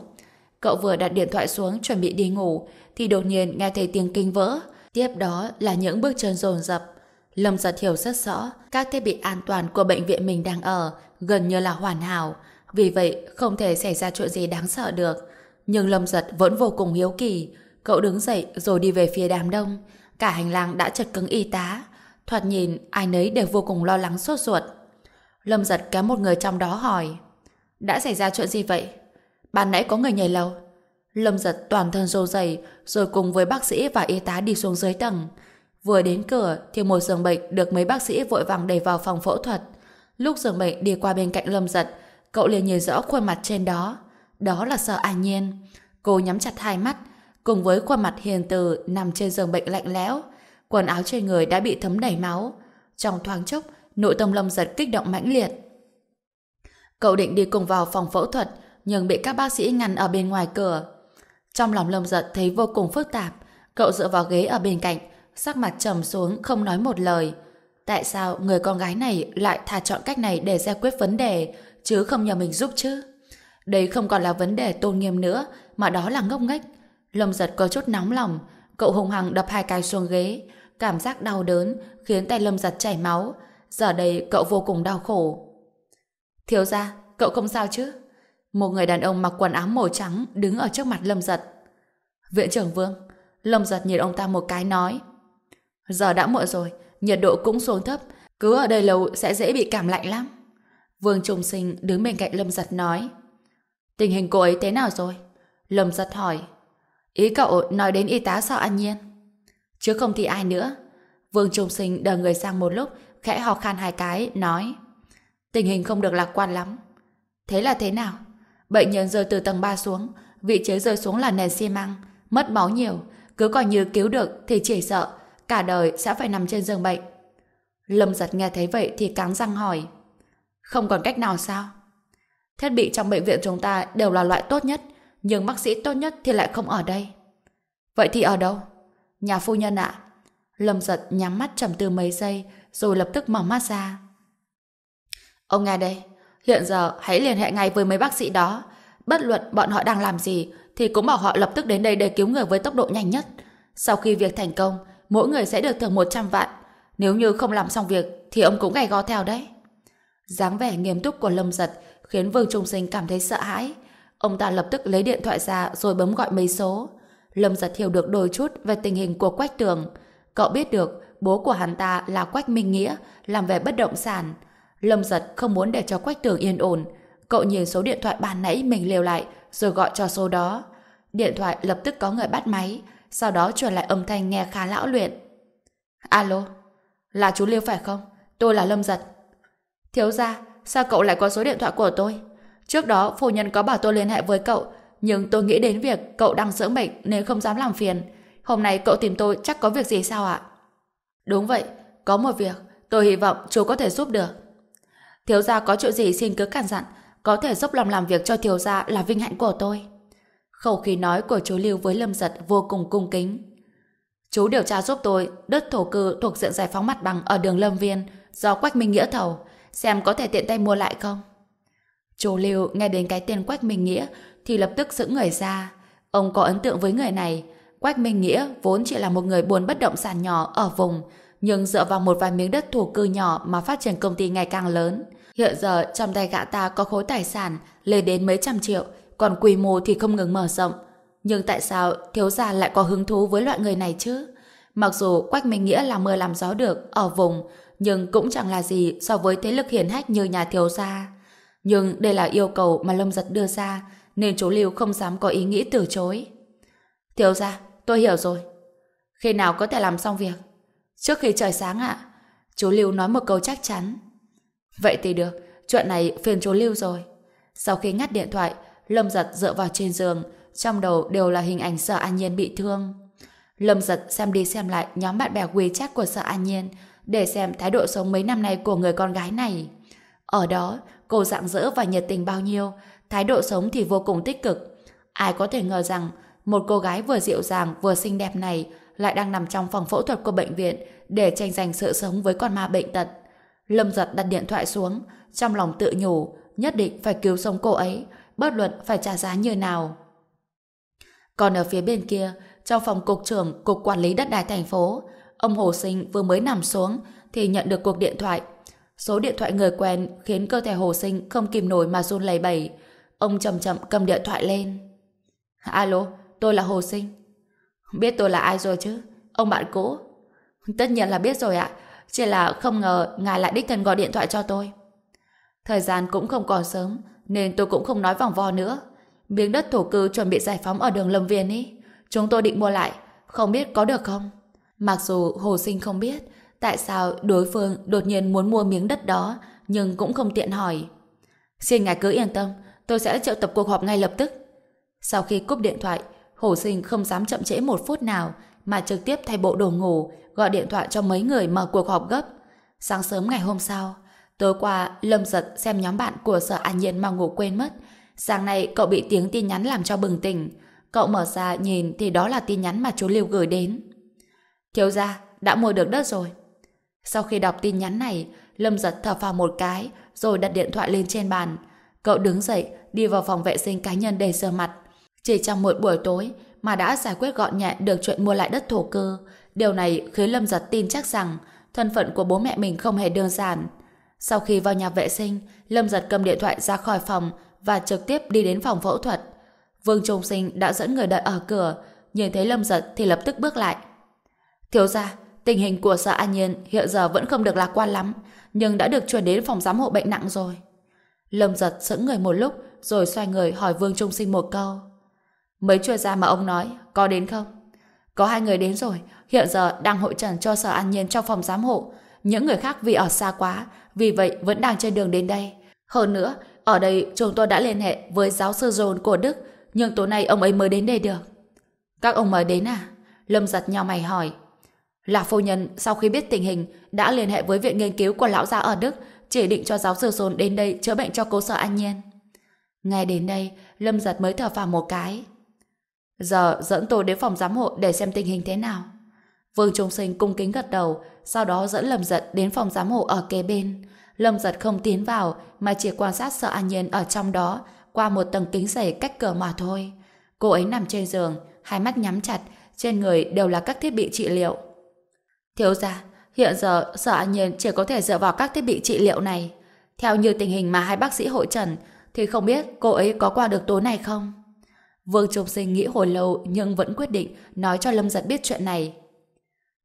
Cậu vừa đặt điện thoại xuống chuẩn bị đi ngủ, thì đột nhiên nghe thấy tiếng kinh vỡ. Tiếp đó là những bước chân rồn rập Lâm giật hiểu rất rõ, các thiết bị an toàn của bệnh viện mình đang ở gần như là hoàn hảo. Vì vậy, không thể xảy ra chuyện gì đáng sợ được. Nhưng Lâm giật vẫn vô cùng hiếu kỳ. Cậu đứng dậy rồi đi về phía đám đông. Cả hành lang đã chật cứng y tá. Thoạt nhìn, ai nấy đều vô cùng lo lắng sốt ruột. Lâm giật kéo một người trong đó hỏi Đã xảy ra chuyện gì vậy? Ban nãy có người nhảy lầu. Lâm giật toàn thân rô dày rồi cùng với bác sĩ và y tá đi xuống dưới tầng. Vừa đến cửa thì một giường bệnh được mấy bác sĩ vội vàng đẩy vào phòng phẫu thuật. Lúc giường bệnh đi qua bên cạnh Lâm giật, cậu liền nhìn rõ khuôn mặt trên đó. Đó là sợ an nhiên. Cô nhắm chặt hai mắt, cùng với khuôn mặt hiền từ nằm trên giường bệnh lạnh lẽo. Quần áo trên người đã bị thấm đầy máu. Trong thoáng chốc, nội tâm Lâm giật kích động mãnh liệt. Cậu định đi cùng vào phòng phẫu thuật, nhưng bị các bác sĩ ngăn ở bên ngoài cửa. Trong lòng Lâm giật thấy vô cùng phức tạp, cậu dựa vào ghế ở bên cạnh, sắc mặt trầm xuống không nói một lời. Tại sao người con gái này lại thà chọn cách này để giải quyết vấn đề, chứ không nhờ mình giúp chứ? Đây không còn là vấn đề tôn nghiêm nữa, mà đó là ngốc nghếch. Lâm giật có chút nóng lòng, cậu hùng hằng đập hai cái xuống ghế, cảm giác đau đớn khiến tay Lâm giật chảy máu. Giờ đây cậu vô cùng đau khổ. Thiếu ra, cậu không sao chứ? Một người đàn ông mặc quần áo màu trắng đứng ở trước mặt Lâm giật. Viện trưởng Vương, Lâm giật nhìn ông ta một cái nói Giờ đã muộn rồi, nhiệt độ cũng xuống thấp, cứ ở đây lâu sẽ dễ bị cảm lạnh lắm. Vương Trung Sinh đứng bên cạnh Lâm Giật nói. Tình hình cô ấy thế nào rồi? Lâm Giật hỏi. Ý cậu nói đến y tá sao an nhiên? Chứ không thì ai nữa. Vương Trung Sinh đờ người sang một lúc, khẽ ho khan hai cái, nói. Tình hình không được lạc quan lắm. Thế là thế nào? Bệnh nhân rơi từ tầng 3 xuống, vị trí rơi xuống là nền xi măng, mất máu nhiều, cứ coi như cứu được thì chỉ sợ cả đời sẽ phải nằm trên giường bệnh. Lâm giật nghe thấy vậy thì cắn răng hỏi. Không còn cách nào sao? Thiết bị trong bệnh viện chúng ta đều là loại tốt nhất, nhưng bác sĩ tốt nhất thì lại không ở đây. Vậy thì ở đâu? Nhà phu nhân ạ. Lâm giật nhắm mắt trầm tư mấy giây, rồi lập tức mở mắt ra. Ông nghe đây, hiện giờ hãy liên hệ ngay với mấy bác sĩ đó. Bất luận bọn họ đang làm gì, thì cũng bảo họ lập tức đến đây để cứu người với tốc độ nhanh nhất. Sau khi việc thành công, mỗi người sẽ được thưởng 100 vạn. Nếu như không làm xong việc, thì ông cũng gầy go theo đấy. dáng vẻ nghiêm túc của Lâm Giật khiến Vương Trung Sinh cảm thấy sợ hãi. Ông ta lập tức lấy điện thoại ra rồi bấm gọi mấy số. Lâm Giật hiểu được đôi chút về tình hình của Quách Tường. Cậu biết được bố của hắn ta là Quách Minh Nghĩa, làm về bất động sản. Lâm Giật không muốn để cho Quách Tường yên ổn. Cậu nhìn số điện thoại bàn nãy mình liều lại rồi gọi cho số đó. Điện thoại lập tức có người bắt máy, sau đó truyền lại âm thanh nghe khá lão luyện. Alo, là chú Liêu phải không? Tôi là Lâm Giật. Thiếu ra, sao cậu lại có số điện thoại của tôi? Trước đó phu nhân có bảo tôi liên hệ với cậu, nhưng tôi nghĩ đến việc cậu đang dưỡng bệnh nên không dám làm phiền. Hôm nay cậu tìm tôi chắc có việc gì sao ạ? Đúng vậy, có một việc, tôi hy vọng chú có thể giúp được. Thiếu gia có chuyện gì xin cứ cản dặn, có thể giúp lòng làm việc cho thiếu gia là vinh hạnh của tôi. Khẩu khí nói của chú Lưu với Lâm Giật vô cùng cung kính. Chú điều tra giúp tôi đất thổ cư thuộc diện giải phóng mặt bằng ở đường Lâm Viên do Quách Minh Nghĩa thầu, xem có thể tiện tay mua lại không. Chú Lưu nghe đến cái tên Quách Minh Nghĩa thì lập tức giữ người ra. Ông có ấn tượng với người này. Quách Minh Nghĩa vốn chỉ là một người buôn bất động sản nhỏ ở vùng, nhưng dựa vào một vài miếng đất thổ cư nhỏ mà phát triển công ty ngày càng lớn. Hiện giờ trong tay gã ta có khối tài sản lên đến mấy trăm triệu, còn quy mô thì không ngừng mở rộng. Nhưng tại sao thiếu gia lại có hứng thú với loại người này chứ? Mặc dù Quách Minh Nghĩa là mưa làm gió được ở vùng, nhưng cũng chẳng là gì so với thế lực hiển hách như nhà thiếu gia. Nhưng đây là yêu cầu mà Lâm Giật đưa ra, nên chú Lưu không dám có ý nghĩ từ chối. Thiếu gia, tôi hiểu rồi. Khi nào có thể làm xong việc? Trước khi trời sáng ạ. Chú Lưu nói một câu chắc chắn. Vậy thì được, chuyện này phiền chú Lưu rồi. Sau khi ngắt điện thoại, Lâm Giật dựa vào trên giường, trong đầu đều là hình ảnh sợ An Nhiên bị thương. Lâm Giật xem đi xem lại nhóm bạn bè quý chắc của sợ An Nhiên, để xem thái độ sống mấy năm nay của người con gái này. Ở đó, cô dạng dỡ và nhiệt tình bao nhiêu, thái độ sống thì vô cùng tích cực. Ai có thể ngờ rằng một cô gái vừa dịu dàng vừa xinh đẹp này lại đang nằm trong phòng phẫu thuật của bệnh viện để tranh giành sự sống với con ma bệnh tật. Lâm giật đặt điện thoại xuống, trong lòng tự nhủ, nhất định phải cứu sống cô ấy, bất luận phải trả giá như nào. Còn ở phía bên kia, trong phòng cục trưởng Cục Quản lý Đất đai thành phố, ông Hồ Sinh vừa mới nằm xuống thì nhận được cuộc điện thoại. Số điện thoại người quen khiến cơ thể Hồ Sinh không kìm nổi mà run lẩy bẩy. Ông chậm chậm cầm điện thoại lên. Alo, tôi là Hồ Sinh. Biết tôi là ai rồi chứ? Ông bạn cũ. Tất nhiên là biết rồi ạ. Chỉ là không ngờ ngài lại đích thân gọi điện thoại cho tôi. Thời gian cũng không còn sớm, nên tôi cũng không nói vòng vo nữa. Miếng đất thổ cư chuẩn bị giải phóng ở đường Lâm Viên ý. Chúng tôi định mua lại, không biết có được không? Mặc dù Hồ Sinh không biết tại sao đối phương đột nhiên muốn mua miếng đất đó, nhưng cũng không tiện hỏi. Xin ngài cứ yên tâm, tôi sẽ triệu tập cuộc họp ngay lập tức. Sau khi cúp điện thoại, Hồ Sinh không dám chậm trễ một phút nào, mà trực tiếp thay bộ đồ ngủ, gọi điện thoại cho mấy người mở cuộc họp gấp. Sáng sớm ngày hôm sau, tối qua Lâm giật xem nhóm bạn của sở an nhiên mà ngủ quên mất. Sáng nay cậu bị tiếng tin nhắn làm cho bừng tỉnh. Cậu mở ra nhìn thì đó là tin nhắn mà chú Lưu gửi đến. Thiếu gia, đã mua được đất rồi. Sau khi đọc tin nhắn này, Lâm giật thở phào một cái, rồi đặt điện thoại lên trên bàn. Cậu đứng dậy, đi vào phòng vệ sinh cá nhân để rửa mặt. Chỉ trong một buổi tối mà đã giải quyết gọn nhẹ được chuyện mua lại đất thổ cư. Điều này khiến Lâm giật tin chắc rằng thân phận của bố mẹ mình không hề đơn giản. Sau khi vào nhà vệ sinh, Lâm giật cầm điện thoại ra khỏi phòng và trực tiếp đi đến phòng phẫu thuật. Vương Trung Sinh đã dẫn người đợi ở cửa, nhìn thấy Lâm giật thì lập tức bước lại. Thiếu gia, tình hình của sở An Nhiên hiện giờ vẫn không được lạc quan lắm, nhưng đã được chuyển đến phòng giám hộ bệnh nặng rồi. Lâm giật sững người một lúc, rồi xoay người hỏi Vương Trung Sinh một câu. Mấy chuyên gia mà ông nói, có đến không? Có hai người đến rồi, hiện giờ đang hội trần cho sở an nhiên trong phòng giám hộ. Những người khác vì ở xa quá, vì vậy vẫn đang trên đường đến đây. Hơn nữa, ở đây chúng tôi đã liên hệ với giáo sư John của Đức, nhưng tối nay ông ấy mới đến đây được. Các ông mới đến à? Lâm giật nhau mày hỏi. Là phu nhân sau khi biết tình hình đã liên hệ với viện nghiên cứu của lão gia ở Đức chỉ định cho giáo sư John đến đây chữa bệnh cho cô sở an nhiên. Nghe đến đây, Lâm giật mới thở phào một cái. Giờ dẫn tôi đến phòng giám hộ để xem tình hình thế nào. Vương Trung Sinh cung kính gật đầu, sau đó dẫn Lâm Giật đến phòng giám hộ ở kế bên. Lâm Giật không tiến vào, mà chỉ quan sát sợ an nhiên ở trong đó, qua một tầng kính dày cách cửa mà thôi. Cô ấy nằm trên giường, hai mắt nhắm chặt, trên người đều là các thiết bị trị liệu. Thiếu ra, hiện giờ sợ an nhiên chỉ có thể dựa vào các thiết bị trị liệu này. Theo như tình hình mà hai bác sĩ hội trần, thì không biết cô ấy có qua được tối này không? Vương Trung Sinh nghĩ hồi lâu nhưng vẫn quyết định nói cho Lâm Giật biết chuyện này.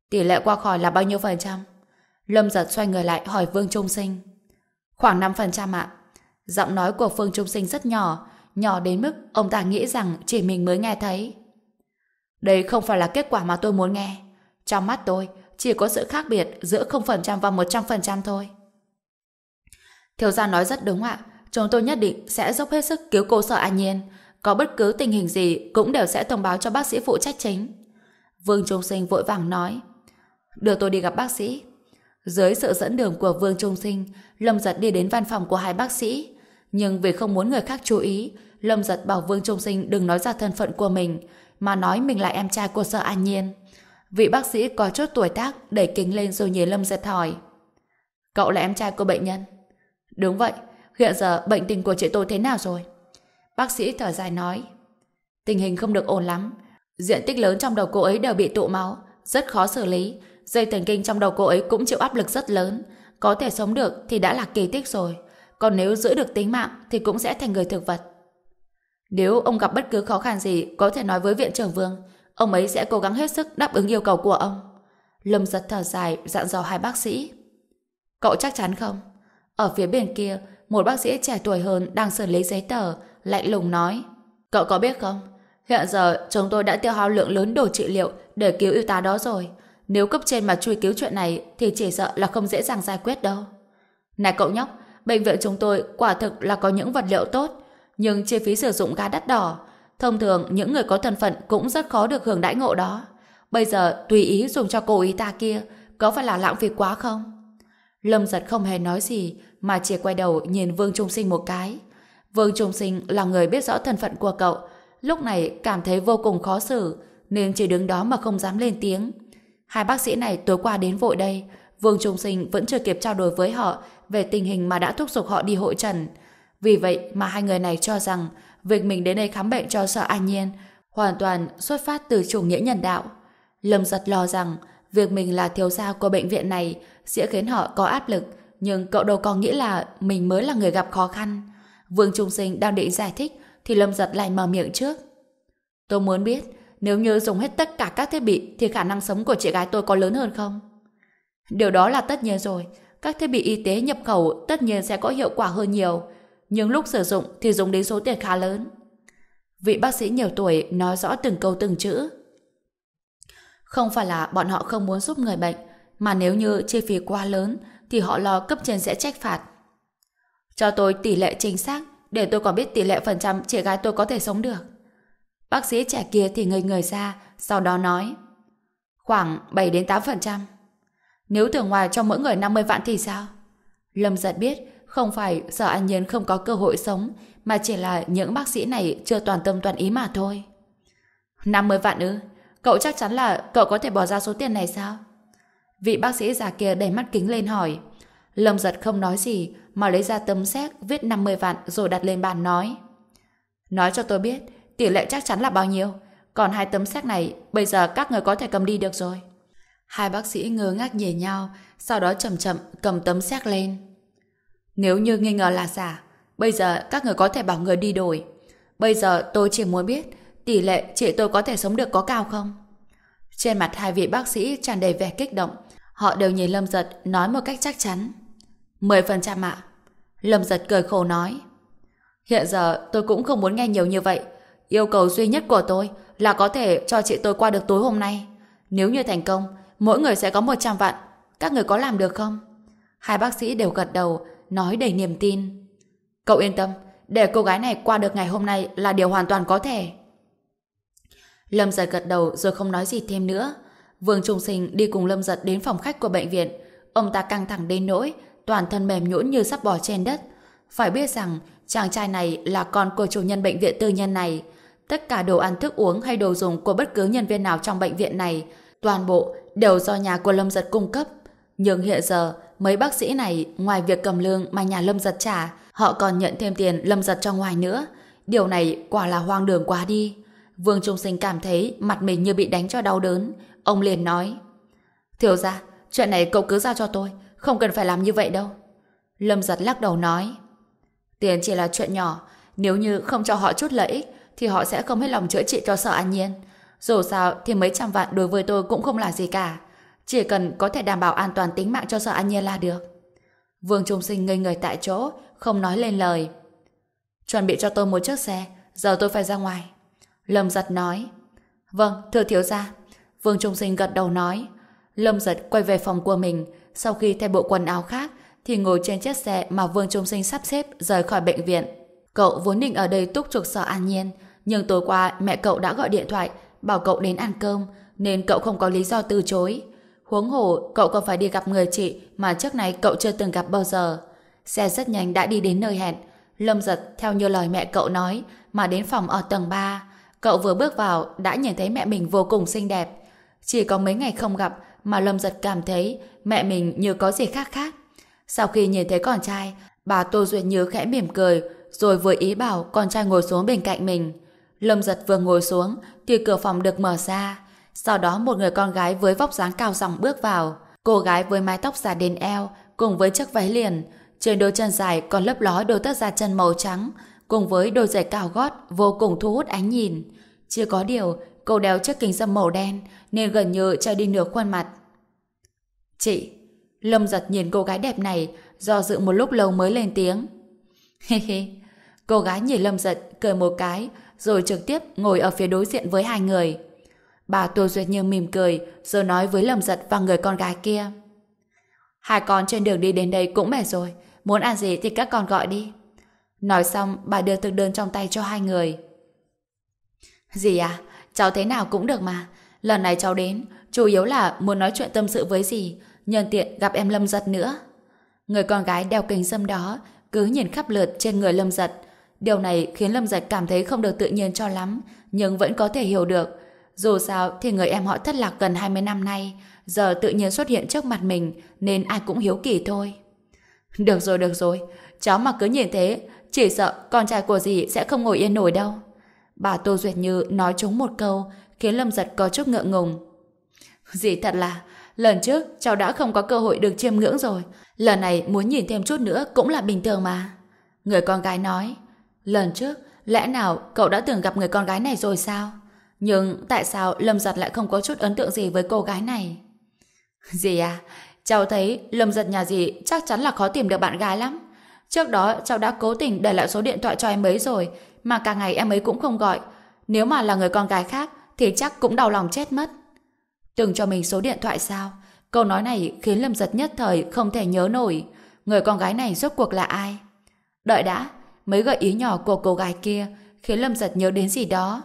Tỷ lệ qua khỏi là bao nhiêu phần trăm? Lâm Giật xoay người lại hỏi Vương Trung Sinh. Khoảng 5 phần trăm ạ. Giọng nói của Phương Trung Sinh rất nhỏ, nhỏ đến mức ông ta nghĩ rằng chỉ mình mới nghe thấy. Đây không phải là kết quả mà tôi muốn nghe. Trong mắt tôi, chỉ có sự khác biệt giữa 0% và 100% thôi. Thiếu gia nói rất đúng ạ. Chúng tôi nhất định sẽ dốc hết sức cứu cô sở an nhiên có bất cứ tình hình gì cũng đều sẽ thông báo cho bác sĩ phụ trách chính. Vương Trung Sinh vội vàng nói Đưa tôi đi gặp bác sĩ. Dưới sự dẫn đường của Vương Trung Sinh, Lâm Giật đi đến văn phòng của hai bác sĩ. Nhưng vì không muốn người khác chú ý, Lâm Giật bảo Vương Trung Sinh đừng nói ra thân phận của mình, mà nói mình là em trai của Sở An Nhiên. Vị bác sĩ có chút tuổi tác đẩy kính lên rồi nhìn Lâm Giật hỏi Cậu là em trai của bệnh nhân? Đúng vậy, hiện giờ bệnh tình của chị tôi thế nào rồi? Bác sĩ thở dài nói, Tình hình không được ổn lắm. Diện tích lớn trong đầu cô ấy đều bị tụ máu, Rất khó xử lý. Dây thần kinh trong đầu cô ấy cũng chịu áp lực rất lớn. Có thể sống được thì đã là kỳ tích rồi. Còn nếu giữ được tính mạng Thì cũng sẽ thành người thực vật. Nếu ông gặp bất cứ khó khăn gì, Có thể nói với viện trưởng vương, Ông ấy sẽ cố gắng hết sức đáp ứng yêu cầu của ông. Lâm giật thở dài, dặn dò hai bác sĩ. Cậu chắc chắn không? Ở phía bên kia, Một bác sĩ trẻ tuổi hơn đang xử lý giấy tờ lạnh lùng nói Cậu có biết không? Hiện giờ chúng tôi đã tiêu hao lượng lớn đồ trị liệu để cứu y tá đó rồi. Nếu cấp trên mà truy cứu chuyện này thì chỉ sợ là không dễ dàng giải quyết đâu. Này cậu nhóc, bệnh viện chúng tôi quả thực là có những vật liệu tốt, nhưng chi phí sử dụng ga đắt đỏ. Thông thường những người có thân phận cũng rất khó được hưởng đãi ngộ đó. Bây giờ tùy ý dùng cho cô ý ta kia, có phải là lãng phí quá không? Lâm giật không hề nói gì, mà chỉ quay đầu nhìn Vương Trung Sinh một cái. Vương Trung Sinh là người biết rõ thân phận của cậu, lúc này cảm thấy vô cùng khó xử, nên chỉ đứng đó mà không dám lên tiếng. Hai bác sĩ này tối qua đến vội đây, Vương Trung Sinh vẫn chưa kịp trao đổi với họ về tình hình mà đã thúc giục họ đi hội trần. Vì vậy mà hai người này cho rằng việc mình đến đây khám bệnh cho sợ an nhiên hoàn toàn xuất phát từ chủ nghĩa nhân đạo. Lâm giật lo rằng việc mình là thiếu gia của bệnh viện này sẽ khiến họ có áp lực, nhưng cậu đâu có nghĩ là mình mới là người gặp khó khăn. Vương Trung Sinh đang định giải thích thì Lâm giật lại mở miệng trước. Tôi muốn biết nếu như dùng hết tất cả các thiết bị thì khả năng sống của chị gái tôi có lớn hơn không? Điều đó là tất nhiên rồi. Các thiết bị y tế nhập khẩu tất nhiên sẽ có hiệu quả hơn nhiều. Nhưng lúc sử dụng thì dùng đến số tiền khá lớn. Vị bác sĩ nhiều tuổi nói rõ từng câu từng chữ. Không phải là bọn họ không muốn giúp người bệnh, mà nếu như chi phí quá lớn thì họ lo cấp trên sẽ trách phạt. Cho tôi tỷ lệ chính xác để tôi còn biết tỷ lệ phần trăm trẻ gái tôi có thể sống được. Bác sĩ trẻ kia thì ngây người ra, sau đó nói khoảng 7 đến 8%. Nếu tưởng ngoài cho mỗi người 50 vạn thì sao? Lâm giật biết không phải sợ an nhiên không có cơ hội sống mà chỉ là những bác sĩ này chưa toàn tâm toàn ý mà thôi. 50 vạn ư? Cậu chắc chắn là cậu có thể bỏ ra số tiền này sao? Vị bác sĩ già kia đẩy mắt kính lên hỏi. Lâm giật không nói gì, mà lấy ra tấm séc viết 50 vạn rồi đặt lên bàn nói. Nói cho tôi biết, tỷ lệ chắc chắn là bao nhiêu. Còn hai tấm séc này, bây giờ các người có thể cầm đi được rồi. Hai bác sĩ ngơ ngác nhìn nhau, sau đó chậm chậm cầm tấm séc lên. Nếu như nghi ngờ là giả, bây giờ các người có thể bảo người đi đổi. Bây giờ tôi chỉ muốn biết, tỷ lệ chị tôi có thể sống được có cao không? Trên mặt hai vị bác sĩ tràn đầy vẻ kích động. Họ đều nhìn Lâm Giật nói một cách chắc chắn. 10% ạ. Lâm Giật cười khổ nói. Hiện giờ tôi cũng không muốn nghe nhiều như vậy. Yêu cầu duy nhất của tôi là có thể cho chị tôi qua được tối hôm nay. Nếu như thành công, mỗi người sẽ có 100 vạn. Các người có làm được không? Hai bác sĩ đều gật đầu, nói đầy niềm tin. Cậu yên tâm, để cô gái này qua được ngày hôm nay là điều hoàn toàn có thể. Lâm giật gật đầu rồi không nói gì thêm nữa. Vương Trung Sinh đi cùng Lâm giật đến phòng khách của bệnh viện. Ông ta căng thẳng đến nỗi, toàn thân mềm nhũn như sắp bò trên đất. Phải biết rằng, chàng trai này là con của chủ nhân bệnh viện tư nhân này. Tất cả đồ ăn thức uống hay đồ dùng của bất cứ nhân viên nào trong bệnh viện này, toàn bộ đều do nhà của Lâm giật cung cấp. Nhưng hiện giờ, mấy bác sĩ này ngoài việc cầm lương mà nhà Lâm giật trả, họ còn nhận thêm tiền Lâm giật cho ngoài nữa. Điều này quả là hoang đường quá đi. Vương Trung Sinh cảm thấy mặt mình như bị đánh cho đau đớn. Ông liền nói Thiếu ra, chuyện này cậu cứ giao cho tôi, không cần phải làm như vậy đâu. Lâm giật lắc đầu nói Tiền chỉ là chuyện nhỏ, nếu như không cho họ chút lợi ích thì họ sẽ không hết lòng chữa trị cho sợ an nhiên. Dù sao thì mấy trăm vạn đối với tôi cũng không là gì cả. Chỉ cần có thể đảm bảo an toàn tính mạng cho sợ an nhiên là được. Vương Trung Sinh ngây người tại chỗ, không nói lên lời. Chuẩn bị cho tôi một chiếc xe, giờ tôi phải ra ngoài. Lâm giật nói. Vâng, thưa thiếu gia. Vương Trung Sinh gật đầu nói. Lâm giật quay về phòng của mình, sau khi thay bộ quần áo khác, thì ngồi trên chiếc xe mà Vương Trung Sinh sắp xếp rời khỏi bệnh viện. Cậu vốn định ở đây túc trực sở an nhiên, nhưng tối qua mẹ cậu đã gọi điện thoại bảo cậu đến ăn cơm, nên cậu không có lý do từ chối. Huống hồ, cậu còn phải đi gặp người chị mà trước này cậu chưa từng gặp bao giờ. Xe rất nhanh đã đi đến nơi hẹn. Lâm giật theo như lời mẹ cậu nói mà đến phòng ở tầng 3. Cậu vừa bước vào đã nhìn thấy mẹ mình vô cùng xinh đẹp. Chỉ có mấy ngày không gặp mà Lâm giật cảm thấy mẹ mình như có gì khác khác. Sau khi nhìn thấy con trai, bà Tô Duyệt Như khẽ mỉm cười rồi vừa ý bảo con trai ngồi xuống bên cạnh mình. Lâm giật vừa ngồi xuống thì cửa phòng được mở ra. Sau đó một người con gái với vóc dáng cao dòng bước vào. Cô gái với mái tóc dài đến eo cùng với chiếc váy liền. Trên đôi chân dài còn lấp ló đôi tất da chân màu trắng cùng với đôi giày cao gót vô cùng thu hút ánh nhìn. chưa có điều cô đeo chiếc kính dâm màu đen nên gần như che đi nửa khuôn mặt. Chị, Lâm giật nhìn cô gái đẹp này do dự một lúc lâu mới lên tiếng. He he, cô gái nhìn Lâm giật cười một cái rồi trực tiếp ngồi ở phía đối diện với hai người. Bà Tô Duyệt Như mỉm cười, rồi nói với Lâm Giật và người con gái kia. Hai con trên đường đi đến đây cũng mệt rồi, muốn ăn gì thì các con gọi đi. Nói xong, bà đưa thực đơn trong tay cho hai người. Gì à, cháu thế nào cũng được mà. Lần này cháu đến, chủ yếu là muốn nói chuyện tâm sự với gì nhân tiện gặp em Lâm Giật nữa. Người con gái đeo kính dâm đó cứ nhìn khắp lượt trên người Lâm Giật. Điều này khiến Lâm Giật cảm thấy không được tự nhiên cho lắm, nhưng vẫn có thể hiểu được. Dù sao thì người em họ thất lạc gần 20 năm nay, giờ tự nhiên xuất hiện trước mặt mình nên ai cũng hiếu kỳ thôi. Được rồi, được rồi. Cháu mà cứ nhìn thế, chỉ sợ con trai của dì sẽ không ngồi yên nổi đâu. Bà Tô Duyệt Như nói trúng một câu, khiến Lâm Giật có chút ngượng ngùng. Dì thật là, lần trước cháu đã không có cơ hội được chiêm ngưỡng rồi. Lần này muốn nhìn thêm chút nữa cũng là bình thường mà. Người con gái nói, lần trước, lẽ nào cậu đã từng gặp người con gái này rồi sao? Nhưng tại sao Lâm Giật lại không có chút ấn tượng gì với cô gái này? Dì à, cháu thấy Lâm Giật nhà dì chắc chắn là khó tìm được bạn gái lắm. Trước đó cháu đã cố tình để lại số điện thoại cho em ấy rồi, mà cả ngày em ấy cũng không gọi. Nếu mà là người con gái khác, thì chắc cũng đau lòng chết mất. Từng cho mình số điện thoại sao? Câu nói này khiến Lâm Giật nhất thời không thể nhớ nổi. Người con gái này rốt cuộc là ai? Đợi đã, mấy gợi ý nhỏ của cô gái kia khiến Lâm Giật nhớ đến gì đó.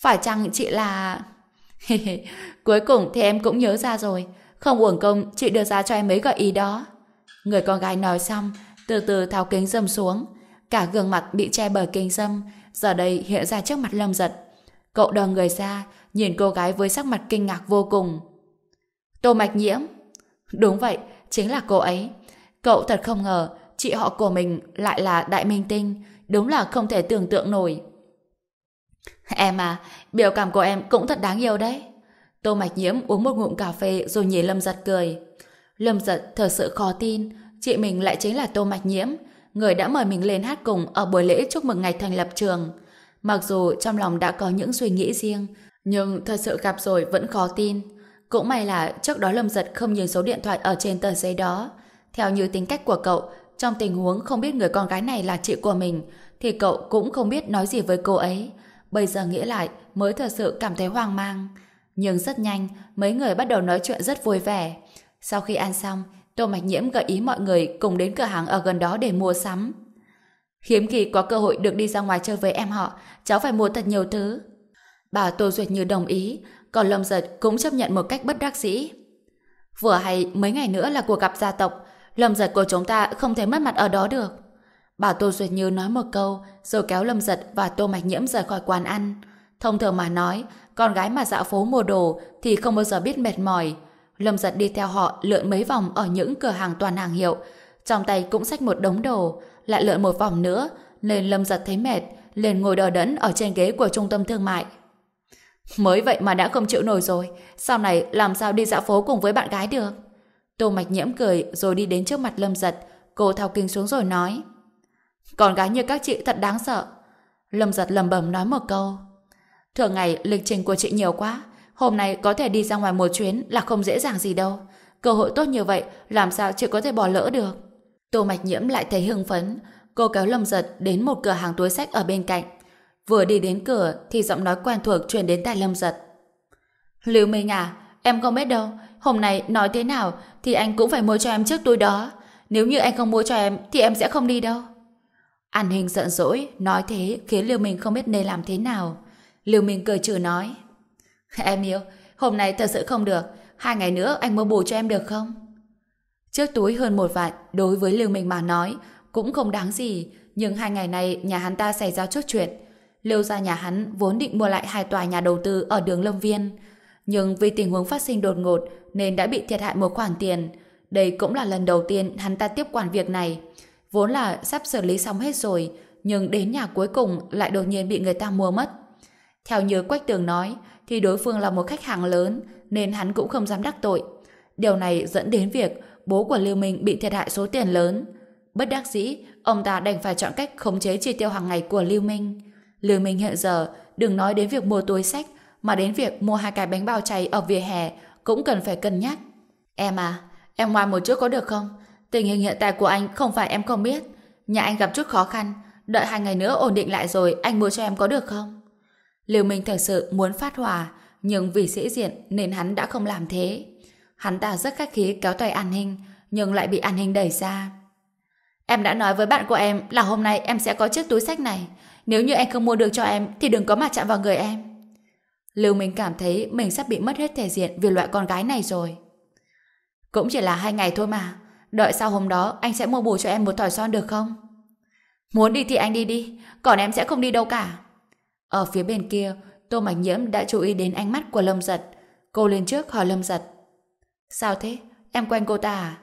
Phải chăng chị là... Cuối cùng thì em cũng nhớ ra rồi. Không uổng công chị đưa ra cho em mấy gợi ý đó. Người con gái nói xong, từ từ tháo kính dâm xuống. Cả gương mặt bị che bởi kinh dâm, giờ đây hiện ra trước mặt Lâm Giật. Cậu đờ người ra, nhìn cô gái với sắc mặt kinh ngạc vô cùng. Tô Mạch Nhiễm. Đúng vậy, chính là cô ấy. Cậu thật không ngờ, chị họ của mình lại là đại minh tinh, đúng là không thể tưởng tượng nổi. Em à, biểu cảm của em cũng thật đáng yêu đấy. Tô Mạch Nhiễm uống một ngụm cà phê rồi nhìn Lâm Giật cười. Lâm Giật thật sự khó tin, chị mình lại chính là Tô Mạch Nhiễm, người đã mời mình lên hát cùng ở buổi lễ chúc mừng ngày thành lập trường. Mặc dù trong lòng đã có những suy nghĩ riêng, nhưng thật sự gặp rồi vẫn khó tin. Cũng may là trước đó Lâm Giật không nhìn số điện thoại ở trên tờ giấy đó. Theo như tính cách của cậu, trong tình huống không biết người con gái này là chị của mình, thì cậu cũng không biết nói gì với cô ấy. Bây giờ nghĩ lại, mới thật sự cảm thấy hoang mang. Nhưng rất nhanh, mấy người bắt đầu nói chuyện rất vui vẻ. Sau khi ăn xong, Tô Mạch Nhiễm gợi ý mọi người cùng đến cửa hàng ở gần đó để mua sắm. Hiếm khi có cơ hội được đi ra ngoài chơi với em họ, cháu phải mua thật nhiều thứ. Bà Tô Duyệt như đồng ý, còn Lâm Giật cũng chấp nhận một cách bất đắc dĩ. Vừa hay mấy ngày nữa là cuộc gặp gia tộc, Lâm Giật của chúng ta không thể mất mặt ở đó được. Bà Tô Duyệt Như nói một câu, rồi kéo Lâm Giật và Tô Mạch Nhiễm rời khỏi quán ăn. Thông thường mà nói, con gái mà dạo phố mua đồ thì không bao giờ biết mệt mỏi. Lâm Giật đi theo họ lượn mấy vòng ở những cửa hàng toàn hàng hiệu, trong tay cũng xách một đống đồ, lại lượn một vòng nữa, nên Lâm Giật thấy mệt, liền ngồi đờ đẫn ở trên ghế của trung tâm thương mại. Mới vậy mà đã không chịu nổi rồi, sau này làm sao đi dạo phố cùng với bạn gái được? Tô Mạch Nhiễm cười rồi đi đến trước mặt Lâm Giật, cô thao kinh xuống rồi nói. Con gái như các chị thật đáng sợ. Lâm Giật lầm bầm nói một câu. Thường ngày lịch trình của chị nhiều quá, hôm nay có thể đi ra ngoài một chuyến là không dễ dàng gì đâu. Cơ hội tốt như vậy, làm sao chị có thể bỏ lỡ được? Tô Mạch Nhiễm lại thấy hưng phấn, cô kéo Lâm Giật đến một cửa hàng túi sách ở bên cạnh. Vừa đi đến cửa thì giọng nói quen thuộc truyền đến tai Lâm Giật. Lưu Minh à, em không biết đâu, hôm nay nói thế nào thì anh cũng phải mua cho em chiếc túi đó. Nếu như anh không mua cho em thì em sẽ không đi đâu. An Hình giận dỗi, nói thế khiến Lưu Minh không biết nên làm thế nào. Lưu Minh cười trừ nói. Em yêu, hôm nay thật sự không được, hai ngày nữa anh mua bù cho em được không? Chiếc túi hơn một vạn, đối với Lưu Minh mà nói, cũng không đáng gì, nhưng hai ngày này nhà hắn ta xảy ra chút chuyện. Lưu gia nhà hắn vốn định mua lại hai tòa nhà đầu tư ở đường Lâm Viên, nhưng vì tình huống phát sinh đột ngột nên đã bị thiệt hại một khoản tiền. Đây cũng là lần đầu tiên hắn ta tiếp quản việc này. Vốn là sắp xử lý xong hết rồi, nhưng đến nhà cuối cùng lại đột nhiên bị người ta mua mất. Theo như Quách Tường nói, thì đối phương là một khách hàng lớn, nên hắn cũng không dám đắc tội. Điều này dẫn đến việc bố của Lưu Minh bị thiệt hại số tiền lớn. Bất đắc dĩ, ông ta đành phải chọn cách khống chế chi tiêu hàng ngày của Lưu Minh. Lưu Minh hiện giờ đừng nói đến việc mua túi sách, mà đến việc mua hai cái bánh bao chay ở vỉa hè cũng cần phải cân nhắc. Em à, em ngoan một chút có được không? Tình hình hiện tại của anh không phải em không biết. Nhà anh gặp chút khó khăn, Đợi hai ngày nữa ổn định lại rồi anh mua cho em có được không? Lưu Minh thật sự muốn phát hỏa, nhưng vì sĩ diện nên hắn đã không làm thế. Hắn ta rất khách khí kéo tay An Hinh, nhưng lại bị An Hinh đẩy ra. Em đã nói với bạn của em là hôm nay em sẽ có chiếc túi sách này. Nếu như anh không mua được cho em thì đừng có mà chạm vào người em. Lưu Minh cảm thấy mình sắp bị mất hết thể diện vì loại con gái này rồi. Cũng chỉ là hai ngày thôi mà. Đợi sau hôm đó anh sẽ mua bù cho em một thỏi son được không? Muốn đi thì anh đi đi, còn em sẽ không đi đâu cả. Ở phía bên kia, Tô Mạch Nhiễm đã chú ý đến ánh mắt của Lâm Giật. Cô lên trước hỏi Lâm Giật. Sao thế? Em quen cô ta à?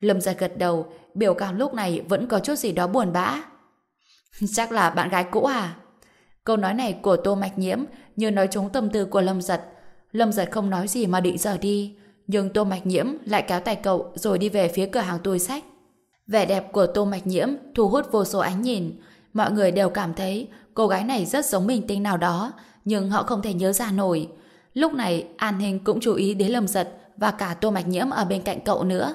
Lâm Giật gật đầu, biểu cảm lúc này vẫn có chút gì đó buồn bã. Chắc là bạn gái cũ à? Câu nói này của Tô Mạch Nhiễm như nói trúng tâm tư của Lâm Giật. Lâm Giật không nói gì mà định rời đi. Nhưng Tô Mạch Nhiễm lại kéo tay cậu rồi đi về phía cửa hàng túi sách. Vẻ đẹp của Tô Mạch Nhiễm thu hút vô số ánh nhìn. Mọi người đều cảm thấy cô gái này rất giống mình tinh nào đó, nhưng họ không thể nhớ ra nổi. Lúc này, An Hình cũng chú ý đến Lâm Giật và cả Tô Mạch Nhiễm ở bên cạnh cậu nữa.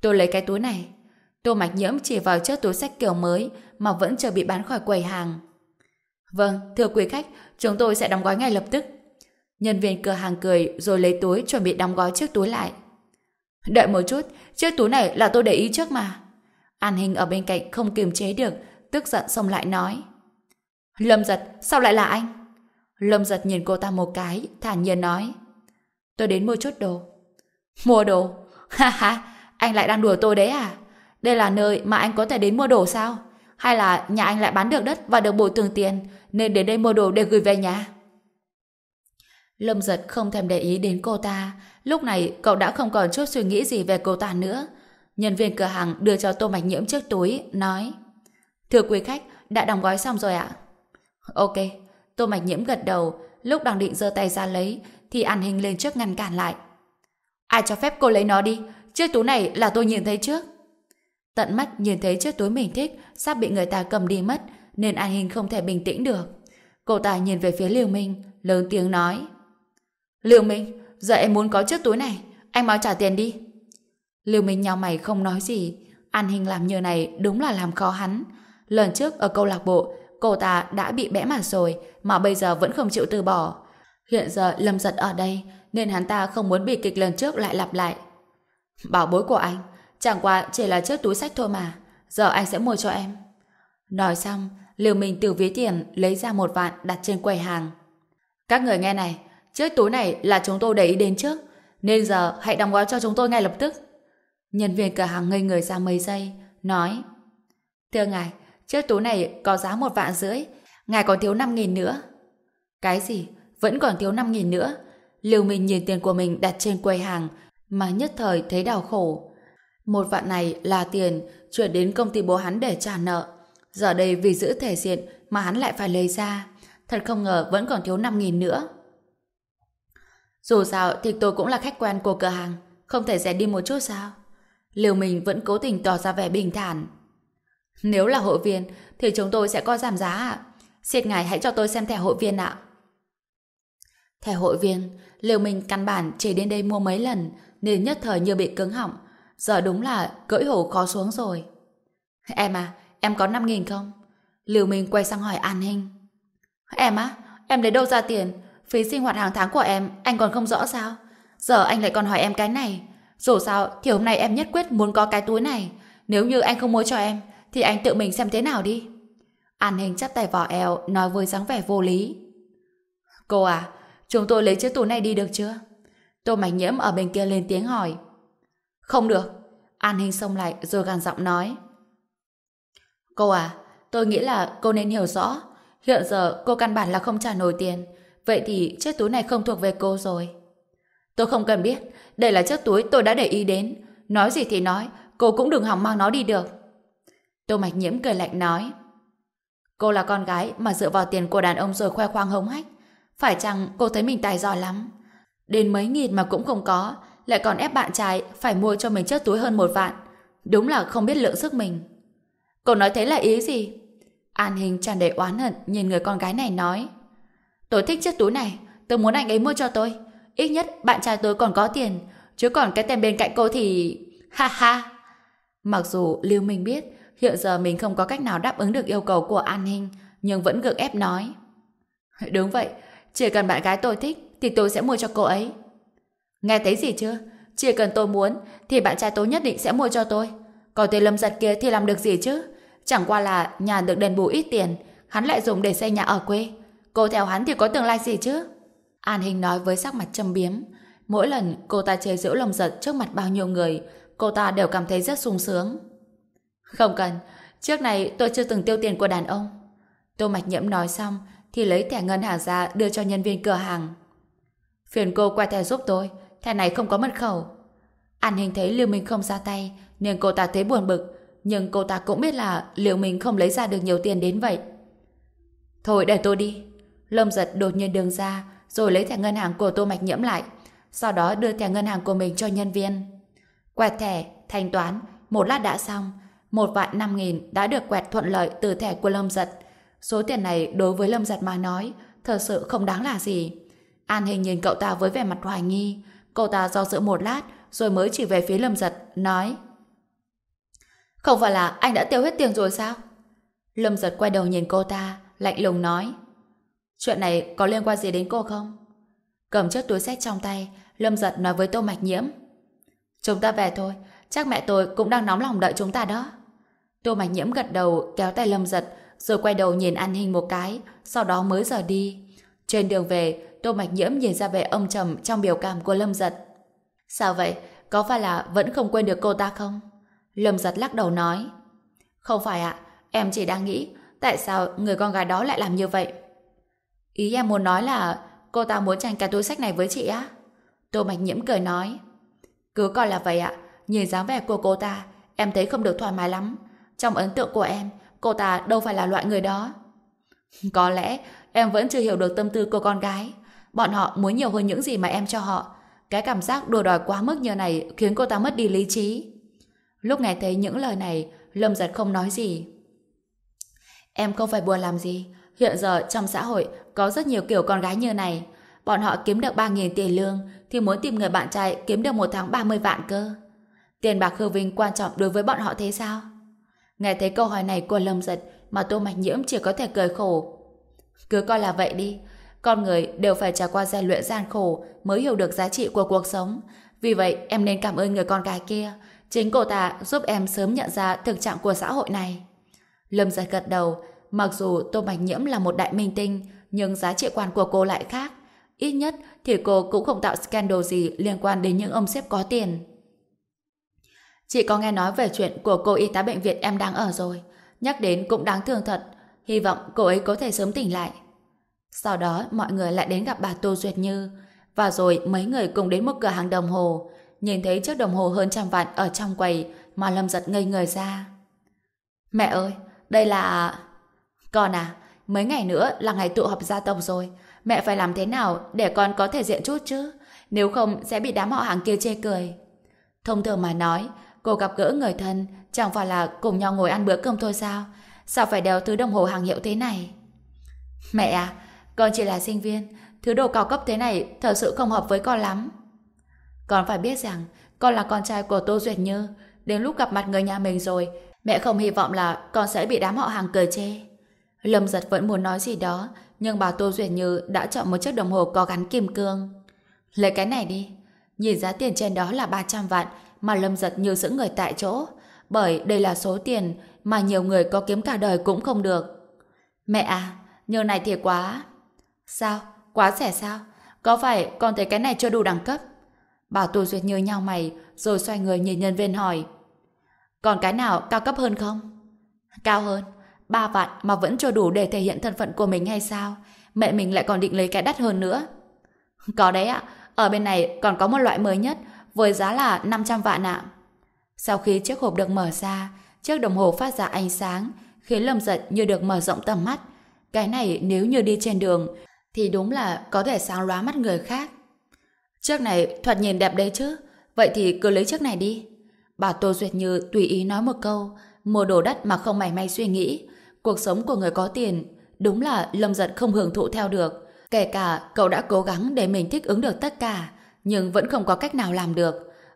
Tôi lấy cái túi này. Tô Mạch Nhiễm chỉ vào chiếc túi sách kiểu mới mà vẫn chưa bị bán khỏi quầy hàng. Vâng, thưa quý khách, chúng tôi sẽ đóng gói ngay lập tức. Nhân viên cửa hàng cười rồi lấy túi chuẩn bị đóng gói chiếc túi lại. Đợi một chút, chiếc túi này là tôi để ý trước mà. An Hình ở bên cạnh không kiềm chế được, tức giận xông lại nói. Lâm giật, sao lại là anh? Lâm giật nhìn cô ta một cái, thản nhiên nói. Tôi đến mua chút đồ. Mua đồ? Ha ha, anh lại đang đùa tôi đấy à? Đây là nơi mà anh có thể đến mua đồ sao? Hay là nhà anh lại bán được đất và được bồi thường tiền nên đến đây mua đồ để gửi về nhà? Lâm giật không thèm để ý đến cô ta. Lúc này cậu đã không còn chút suy nghĩ gì về cô ta nữa. Nhân viên cửa hàng đưa cho Tô Mạch Nhiễm chiếc túi, nói Thưa quý khách, đã đóng gói xong rồi ạ. Ok, Tô Mạch Nhiễm gật đầu, lúc đang định giơ tay ra lấy, thì An Hình lên trước ngăn cản lại. Ai cho phép cô lấy nó đi, chiếc túi này là tôi nhìn thấy trước. Tận mắt nhìn thấy chiếc túi mình thích sắp bị người ta cầm đi mất, nên An Hình không thể bình tĩnh được. Cô ta nhìn về phía Liêu Minh, lớn tiếng nói. Liêu Minh, giờ em muốn có chiếc túi này, anh mau trả tiền đi. Liêu Minh nhau mày không nói gì, An Hình làm như này đúng là làm khó hắn. Lần trước ở câu lạc bộ, cô ta đã bị bẽ mặt rồi, mà bây giờ vẫn không chịu từ bỏ. Hiện giờ Lâm Giật ở đây, nên hắn ta không muốn bị kịch lần trước lại lặp lại. Bảo bối của anh, chẳng qua chỉ là chiếc túi sách thôi mà, giờ anh sẽ mua cho em. Nói xong, liều Minh từ ví tiền lấy ra một vạn đặt trên quầy hàng. Các người nghe này, chiếc túi này là chúng tôi để ý đến trước, nên giờ hãy đóng gói cho chúng tôi ngay lập tức. Nhân viên cửa hàng ngây người ra mấy giây, nói Thưa ngài, chiếc túi này có giá một vạn rưỡi, ngài còn thiếu năm nghìn nữa. Cái gì? Vẫn còn thiếu năm nghìn nữa? liều Minh nhìn tiền của mình đặt trên quầy hàng, mà nhất thời thấy đau khổ. Một vạn này là tiền chuyển đến công ty bố hắn để trả nợ. Giờ đây vì giữ thể diện mà hắn lại phải lấy ra. Thật không ngờ vẫn còn thiếu năm nghìn nữa. Dù sao thì tôi cũng là khách quen của cửa hàng. Không thể rẻ đi một chút sao? Liều mình vẫn cố tình tỏ ra vẻ bình thản. Nếu là hội viên thì chúng tôi sẽ có giảm giá ạ. Xin ngài hãy cho tôi xem thẻ hội viên ạ. Thẻ hội viên, Liều mình căn bản chỉ đến đây mua mấy lần nên nhất thời như bị cứng họng. Giờ đúng là cưỡi hổ khó xuống rồi. Em à, em có 5 nghìn không? Liều mình quay sang hỏi An Hinh. Em á, em lấy đâu ra tiền? Phí sinh hoạt hàng tháng của em, anh còn không rõ sao? Giờ anh lại còn hỏi em cái này. Dù sao, thì hôm nay em nhất quyết muốn có cái túi này. Nếu như anh không mua cho em, thì anh tự mình xem thế nào đi. An Hình chắp tay vào eo, nói với dáng vẻ vô lý. Cô à, chúng tôi lấy chiếc túi này đi được chưa? Tô Mạch Nhiễm ở bên kia lên tiếng hỏi. Không được. An Hình xông lại rồi gàn giọng nói. Cô à, tôi nghĩ là cô nên hiểu rõ. Hiện giờ cô căn bản là không trả nổi tiền. Vậy thì chiếc túi này không thuộc về cô rồi. Tôi không cần biết. Đây là chiếc túi tôi đã để ý đến. Nói gì thì nói, cô cũng đừng hỏng mang nó đi được. Tô Mạch Nhiễm cười lạnh nói. Cô là con gái mà dựa vào tiền của đàn ông rồi khoe khoang hống hách. Phải chăng cô thấy mình tài giỏi lắm? Đến mấy nghìn mà cũng không có, lại còn ép bạn trai phải mua cho mình chiếc túi hơn một vạn. Đúng là không biết lượng sức mình. Cô nói thế là ý gì? An Hình tràn đầy oán hận nhìn người con gái này nói. Tôi thích chiếc túi này, tôi muốn anh ấy mua cho tôi. Ít nhất bạn trai tôi còn có tiền, chứ còn cái tên bên cạnh cô thì... Ha ha! Mặc dù Lưu Minh biết Hiện giờ mình không có cách nào đáp ứng được yêu cầu của An Hinh, nhưng vẫn gượng ép nói. Đúng vậy, chỉ cần bạn gái tôi thích thì tôi sẽ mua cho cô ấy. Nghe thấy gì chưa? Chỉ cần tôi muốn thì bạn trai tôi nhất định sẽ mua cho tôi. Còn tên lâm giật kia thì làm được gì chứ? Chẳng qua là nhà được đền bù ít tiền, hắn lại dùng để xây nhà ở quê. Cô theo hắn thì có tương lai gì chứ? An Hình nói với sắc mặt châm biếm. Mỗi lần cô ta chế giễu lâm giật trước mặt bao nhiêu người, cô ta đều cảm thấy rất sung sướng. Không cần, trước này tôi chưa từng tiêu tiền của đàn ông. Tô Mạch Nhiễm nói xong, thì lấy thẻ ngân hàng ra đưa cho nhân viên cửa hàng. Phiền cô quay thẻ giúp tôi, thẻ này không có mật khẩu. An Hình thấy Liêu Minh không ra tay, nên cô ta thấy buồn bực, nhưng cô ta cũng biết là Liêu Minh không lấy ra được nhiều tiền đến vậy. Thôi để tôi đi. Lâm giật đột nhiên đường ra, rồi lấy thẻ ngân hàng của Tô Mạch Nhiễm lại, sau đó đưa thẻ ngân hàng của mình cho nhân viên. Quẹt thẻ, thanh toán, một lát đã xong, một vạn năm nghìn đã được quẹt thuận lợi từ thẻ của Lâm giật, Số tiền này đối với Lâm Giật mà nói thật sự không đáng là gì. An Hình nhìn cậu ta với vẻ mặt hoài nghi. Cậu ta do dự một lát rồi mới chỉ về phía Lâm Giật, nói Không phải là anh đã tiêu hết tiền rồi sao? Lâm Giật quay đầu nhìn cô ta, lạnh lùng nói Chuyện này có liên quan gì đến cô không? Cầm chiếc túi sách trong tay, Lâm Giật nói với Tô Mạch Nhiễm Chúng ta về thôi, chắc mẹ tôi cũng đang nóng lòng đợi chúng ta đó. Tô Mạch Nhiễm gật đầu kéo tay Lâm Giật rồi quay đầu nhìn An Hình một cái, sau đó mới rời đi. Trên đường về, Tô Mạch Nhiễm nhìn ra vẻ âm trầm trong biểu cảm của Lâm Giật. Sao vậy? Có phải là vẫn không quên được cô ta không? Lâm Giật lắc đầu nói. Không phải ạ, em chỉ đang nghĩ tại sao người con gái đó lại làm như vậy. Ý em muốn nói là cô ta muốn tranh cả túi sách này với chị á? Tô Mạch Nhiễm cười nói. Cứ coi là vậy ạ, nhìn dáng vẻ của cô ta, em thấy không được thoải mái lắm. Trong ấn tượng của em, cô ta đâu phải là loại người đó. Có lẽ em vẫn chưa hiểu được tâm tư của con gái. Bọn họ muốn nhiều hơn những gì mà em cho họ. Cái cảm giác đùa đòi quá mức như này khiến cô ta mất đi lý trí. Lúc nghe thấy những lời này, Lâm giật không nói gì. Em không phải buồn làm gì. Hiện giờ trong xã hội có rất nhiều kiểu con gái như này. Bọn họ kiếm được 3.000 tiền lương thì muốn tìm người bạn trai kiếm được một tháng 30 vạn cơ. Tiền bạc hư vinh quan trọng đối với bọn họ thế sao? Nghe thấy câu hỏi này của Lâm Giật mà Tô Mạch Nhiễm chỉ có thể cười khổ. Cứ coi là vậy đi. Con người đều phải trải qua rèn luyện gian khổ mới hiểu được giá trị của cuộc sống. Vì vậy, em nên cảm ơn người con gái kia. Chính cô ta giúp em sớm nhận ra thực trạng của xã hội này. Lâm Giật gật đầu. Mặc dù Tô Mạch Nhiễm là một đại minh tinh, nhưng giá trị quan của cô lại khác. Ít nhất thì cô cũng không tạo scandal gì liên quan đến những ông sếp có tiền. Chị có nghe nói về chuyện của cô y tá bệnh viện em đang ở rồi. Nhắc đến cũng đáng thương thật. Hy vọng cô ấy có thể sớm tỉnh lại. Sau đó mọi người lại đến gặp bà Tô Duyệt Như. Và rồi mấy người cùng đến một cửa hàng đồng hồ. Nhìn thấy chiếc đồng hồ hơn trăm vạn ở trong quầy mà Lâm giật ngây người ra. Mẹ ơi, đây là... Con à, mấy ngày nữa là ngày tụ họp gia tộc rồi. Mẹ phải làm thế nào để con có thể diện chút chứ? Nếu không sẽ bị đám họ hàng kia chê cười. Thông thường mà nói, Cô gặp gỡ người thân, chẳng phải là cùng nhau ngồi ăn bữa cơm thôi sao? Sao phải đeo thứ đồng hồ hàng hiệu thế này? Mẹ à, con chỉ là sinh viên, thứ đồ cao cấp thế này thật sự không hợp với con lắm. Con phải biết rằng, con là con trai của Tô Duyệt Như, đến lúc gặp mặt người nhà mình rồi, mẹ không hy vọng là con sẽ bị đám họ hàng cười chê. Lâm giật vẫn muốn nói gì đó, nhưng bà Tô Duyệt Như đã chọn một chiếc đồng hồ có gắn kim cương. Lấy cái này đi, nhìn giá tiền trên đó là 300 vạn, mà Lâm giật như giữ người tại chỗ, bởi đây là số tiền mà nhiều người có kiếm cả đời cũng không được. Mẹ à, như này thì quá. Sao? Quá rẻ sao? Có phải con thấy cái này chưa đủ đẳng cấp? Bảo Tô Duyệt như nhau mày, rồi xoay người nhìn nhân viên hỏi. Còn cái nào cao cấp hơn không? Cao hơn. Ba vạn mà vẫn chưa đủ để thể hiện thân phận của mình hay sao? Mẹ mình lại còn định lấy cái đắt hơn nữa. Có đấy ạ, ở bên này còn có một loại mới nhất, với giá là 500 vạn ạ. Sau khi chiếc hộp được mở ra, chiếc đồng hồ phát ra ánh sáng, khiến Lâm Giật như được mở rộng tầm mắt. Cái này nếu như đi trên đường, thì đúng là có thể sáng lóa mắt người khác. Chiếc này thoạt nhìn đẹp đấy chứ, vậy thì cứ lấy chiếc này đi. Bà Tô Duyệt Như tùy ý nói một câu, mua đồ đắt mà không mảy may suy nghĩ. Cuộc sống của người có tiền, đúng là Lâm Giật không hưởng thụ theo được. Kể cả cậu đã cố gắng để mình thích ứng được tất cả, nhưng vẫn không có cách nào làm được,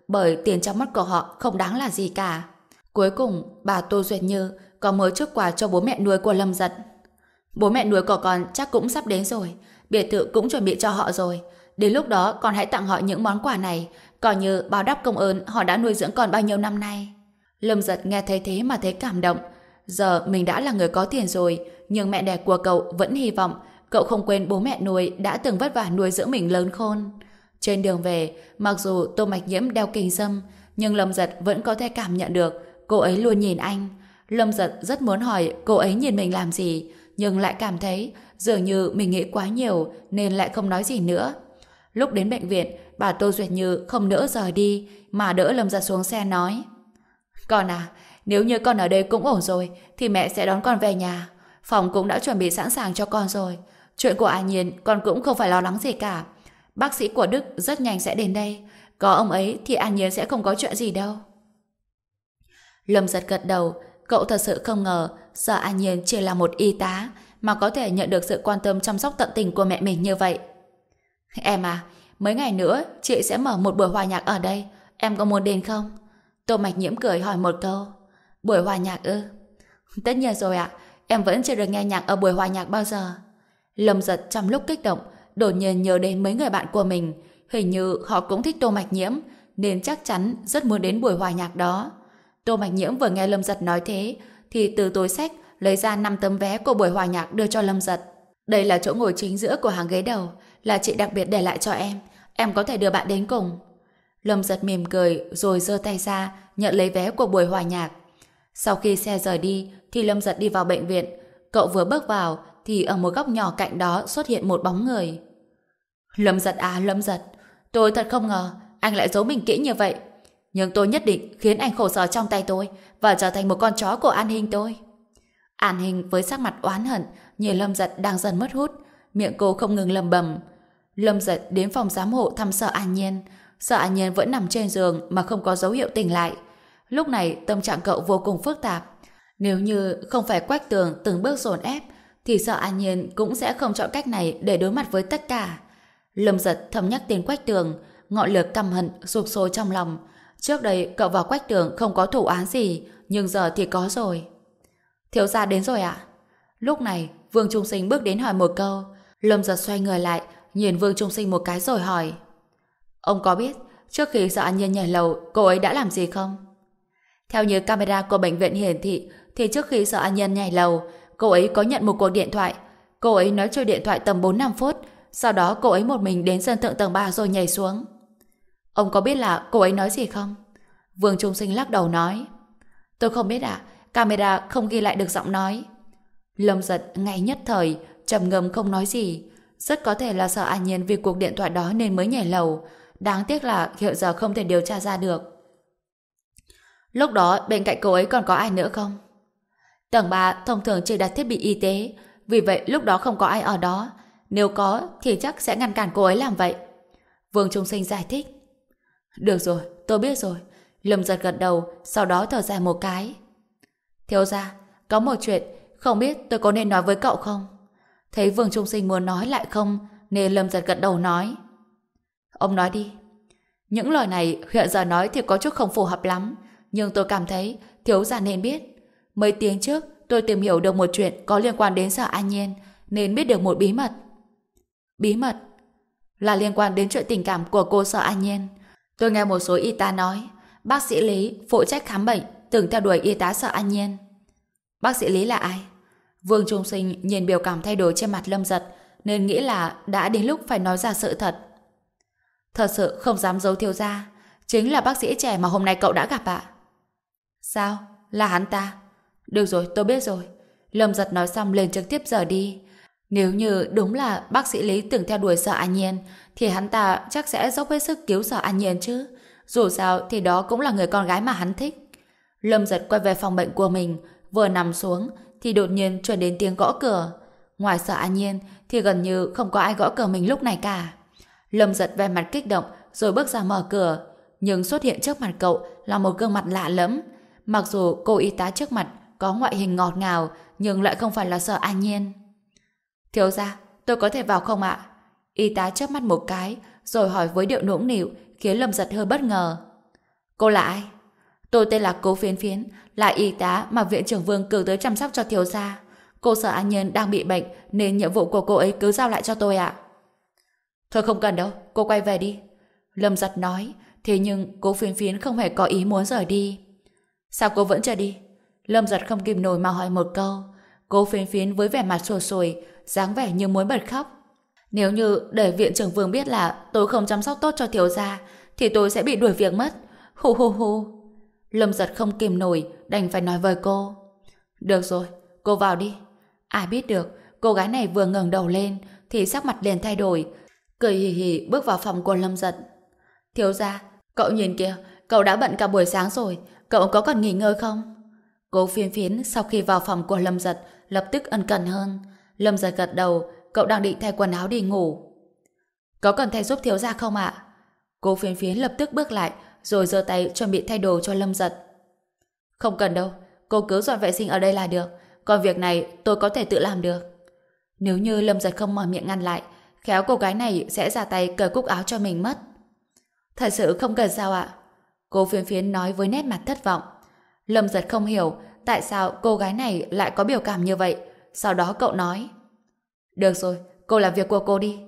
bởi tiền trong mắt của họ không đáng là gì cả. Cuối cùng, bà Tô Duyệt Như có mới trước quà cho bố mẹ nuôi của Lâm Giật. Bố mẹ nuôi của con chắc cũng sắp đến rồi. Biệt thự cũng chuẩn bị cho họ rồi. Đến lúc đó con hãy tặng họ những món quà này, coi như báo đáp công ơn họ đã nuôi dưỡng con bao nhiêu năm nay. Lâm giật nghe thấy thế mà thấy cảm động. Giờ mình đã là người có tiền rồi, nhưng mẹ đẻ của cậu vẫn hy vọng cậu không quên bố mẹ nuôi đã từng vất vả nuôi dưỡng mình lớn khôn. Trên đường về, mặc dù Tô Mạch Nhiễm đeo kính dâm, nhưng Lâm Giật vẫn có thể cảm nhận được cô ấy luôn nhìn anh. Lâm Giật rất muốn hỏi cô ấy nhìn mình làm gì, nhưng lại cảm thấy dường như mình nghĩ quá nhiều nên lại không nói gì nữa. Lúc đến bệnh viện, bà Tô Duyệt Như không nỡ rời đi mà đỡ Lâm Giật xuống xe nói Con à, nếu như con ở đây cũng ổn rồi thì mẹ sẽ đón con về nhà. Phòng cũng đã chuẩn bị sẵn sàng cho con rồi. Chuyện của A Nhiên con cũng không phải lo lắng gì cả. Bác sĩ của Đức rất nhanh sẽ đến đây. Có ông ấy thì An Nhiên sẽ không có chuyện gì đâu. Lâm giật gật đầu, cậu thật sự không ngờ sợ An Nhiên chỉ là một y tá mà có thể nhận được sự quan tâm chăm sóc tận tình của mẹ mình như vậy. Em à, mấy ngày nữa chị sẽ mở một buổi hòa nhạc ở đây. Em có muốn đến không? Tô Mạch Nhiễm cười hỏi một câu. Buổi hòa nhạc ư? Tất nhiên rồi ạ. Em vẫn chưa được nghe nhạc ở buổi hòa nhạc bao giờ. Lâm giật trong lúc kích động, đột nhiên nhớ đến mấy người bạn của mình. Hình như họ cũng thích Tô Mạch Nhiễm, nên chắc chắn rất muốn đến buổi hòa nhạc đó. Tô Mạch Nhiễm vừa nghe Lâm Giật nói thế, thì từ túi sách lấy ra 5 tấm vé của buổi hòa nhạc đưa cho Lâm Giật. Đây là chỗ ngồi chính giữa của hàng ghế đầu, là chị đặc biệt để lại cho em. Em có thể đưa bạn đến cùng. Lâm Giật mỉm cười rồi giơ tay ra nhận lấy vé của buổi hòa nhạc. Sau khi xe rời đi thì Lâm Giật đi vào bệnh viện. Cậu vừa bước vào thì ở một góc nhỏ cạnh đó xuất hiện một bóng người. Lâm Giật à Lâm Giật, tôi thật không ngờ anh lại giấu mình kỹ như vậy. Nhưng tôi nhất định khiến anh khổ sở trong tay tôi và trở thành một con chó của An Hình tôi. An Hình với sắc mặt oán hận nhìn Lâm Giật đang dần mất hút miệng cô không ngừng lầm bầm. Lâm Giật đến phòng giám hộ thăm sợ An Nhiên. Sợ An Nhiên vẫn nằm trên giường mà không có dấu hiệu tỉnh lại. Lúc này tâm trạng cậu vô cùng phức tạp. Nếu như không phải quách tường từng bước dồn ép thì sợ An Nhiên cũng sẽ không chọn cách này để đối mặt với tất cả. Lâm Giật thầm nhắc tên quách tường, ngọn lửa căm hận sụp sôi trong lòng. Trước đây cậu và quách tường không có thủ án gì, nhưng giờ thì có rồi. Thiếu gia đến rồi ạ? Lúc này, Vương Trung Sinh bước đến hỏi một câu Lâm giật xoay người lại, nhìn Vương Trung Sinh một cái rồi hỏi Ông có biết, trước khi sợ an nhiên nhảy lầu, cô ấy đã làm gì không? Theo như camera của bệnh viện hiển thị, thì trước khi sợ an nhiên nhảy lầu cô ấy có nhận một cuộc điện thoại cô ấy nói chơi điện thoại tầm 4-5 phút sau đó cô ấy một mình đến sân thượng tầng 3 rồi nhảy xuống. Ông có biết là cô ấy nói gì không? Vương Trung Sinh lắc đầu nói Tôi không biết ạ, camera không ghi lại được giọng nói. Lâm giật ngay nhất thời trầm ngâm không nói gì. Rất có thể là sợ An Nhiên vì cuộc điện thoại đó nên mới nhảy lầu. Đáng tiếc là hiện giờ không thể điều tra ra được. Lúc đó bên cạnh cô ấy còn có ai nữa không? Tầng 3 thông thường chỉ đặt thiết bị y tế, vì vậy lúc đó không có ai ở đó. Nếu có thì chắc sẽ ngăn cản cô ấy làm vậy. Vương Trung Sinh giải thích. Được rồi, tôi biết rồi. Lâm giật gật đầu, sau đó thở dài một cái. Thiếu ra, có một chuyện, không biết tôi có nên nói với cậu không? Thấy Vương Trung Sinh muốn nói lại không, nên Lâm giật gật đầu nói. Ông nói đi. Những lời này hiện giờ nói thì có chút không phù hợp lắm, nhưng tôi cảm thấy thiếu gia nên biết. Mấy tiếng trước, tôi tìm hiểu được một chuyện có liên quan đến sở An Nhiên, nên biết được một bí mật. Bí mật? Là liên quan đến chuyện tình cảm của cô sở An Nhiên. Tôi nghe một số y tá nói, bác sĩ Lý phụ trách khám bệnh, từng theo đuổi y tá sở An Nhiên. Bác sĩ Lý là ai? Vương Trung Sinh nhìn biểu cảm thay đổi trên mặt Lâm Giật nên nghĩ là đã đến lúc phải nói ra sự thật. Thật sự không dám giấu thiếu ra chính là bác sĩ trẻ mà hôm nay cậu đã gặp ạ. Sao? Là hắn ta? Được rồi, tôi biết rồi. Lâm Giật nói xong lên trực tiếp giờ đi. Nếu như đúng là bác sĩ Lý từng theo đuổi sợ An Nhiên thì hắn ta chắc sẽ dốc hết sức cứu sợ An Nhiên chứ. Dù sao thì đó cũng là người con gái mà hắn thích. Lâm Giật quay về phòng bệnh của mình vừa nằm xuống thì đột nhiên truyền đến tiếng gõ cửa. Ngoài sợ an nhiên thì gần như không có ai gõ cửa mình lúc này cả. Lâm giật về mặt kích động rồi bước ra mở cửa. Nhưng xuất hiện trước mặt cậu là một gương mặt lạ lẫm. Mặc dù cô y tá trước mặt có ngoại hình ngọt ngào nhưng lại không phải là sợ an nhiên. Thiếu ra, tôi có thể vào không ạ? Y tá chớp mắt một cái rồi hỏi với điệu nũng nịu khiến Lâm giật hơi bất ngờ. Cô là ai? Tôi tên là Cố Phiến Phiến, là y tá mà viện trưởng Vương cử tới chăm sóc cho thiếu gia. Cô sợ An Nhiên đang bị bệnh nên nhiệm vụ của cô ấy cứ giao lại cho tôi ạ. Thôi không cần đâu, cô quay về đi. Lâm giật nói, thế nhưng cố phiến phiến không hề có ý muốn rời đi. Sao cô vẫn chưa đi? Lâm giật không kìm nổi mà hỏi một câu. Cô phiến phiến với vẻ mặt sùi sùi, dáng vẻ như muốn bật khóc. Nếu như để viện trưởng vương biết là tôi không chăm sóc tốt cho thiếu gia, thì tôi sẽ bị đuổi việc mất. Hù hù hù. Lâm giật không kìm nổi, đành phải nói với cô. Được rồi, cô vào đi. Ai biết được, cô gái này vừa ngẩng đầu lên, thì sắc mặt liền thay đổi, cười hì hì bước vào phòng của Lâm giật. Thiếu gia, cậu nhìn kìa, cậu đã bận cả buổi sáng rồi, cậu có còn nghỉ ngơi không? Cô phiên phiến sau khi vào phòng của Lâm giật, lập tức ân cần hơn. Lâm giật gật đầu, cậu đang định thay quần áo đi ngủ. Có cần thay giúp thiếu gia không ạ? Cô phiến phiến lập tức bước lại, rồi giơ tay chuẩn bị thay đồ cho Lâm giật. Không cần đâu, cô cứ dọn vệ sinh ở đây là được, còn việc này tôi có thể tự làm được. Nếu như Lâm giật không mở miệng ngăn lại, khéo cô gái này sẽ ra tay cởi cúc áo cho mình mất. Thật sự không cần sao ạ? Cô phiến phiến nói với nét mặt thất vọng. Lâm giật không hiểu tại sao cô gái này lại có biểu cảm như vậy. Sau đó cậu nói Được rồi, cô làm việc của cô đi.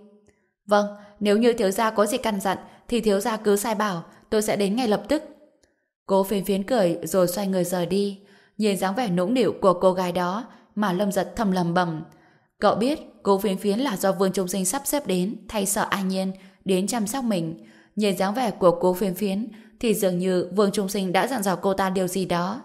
Vâng, nếu như thiếu gia có gì căn dặn thì thiếu gia cứ sai bảo tôi sẽ đến ngay lập tức. Cô phiến phiến cười rồi xoay người rời đi. Nhìn dáng vẻ nũng nịu của cô gái đó mà Lâm giật thầm lầm bầm. Cậu biết cô phiến phiến là do Vương Trung Sinh sắp xếp đến thay sợ an nhiên đến chăm sóc mình. Nhìn dáng vẻ của cô phiến phiến thì dường như Vương Trung Sinh đã dặn dò cô ta điều gì đó.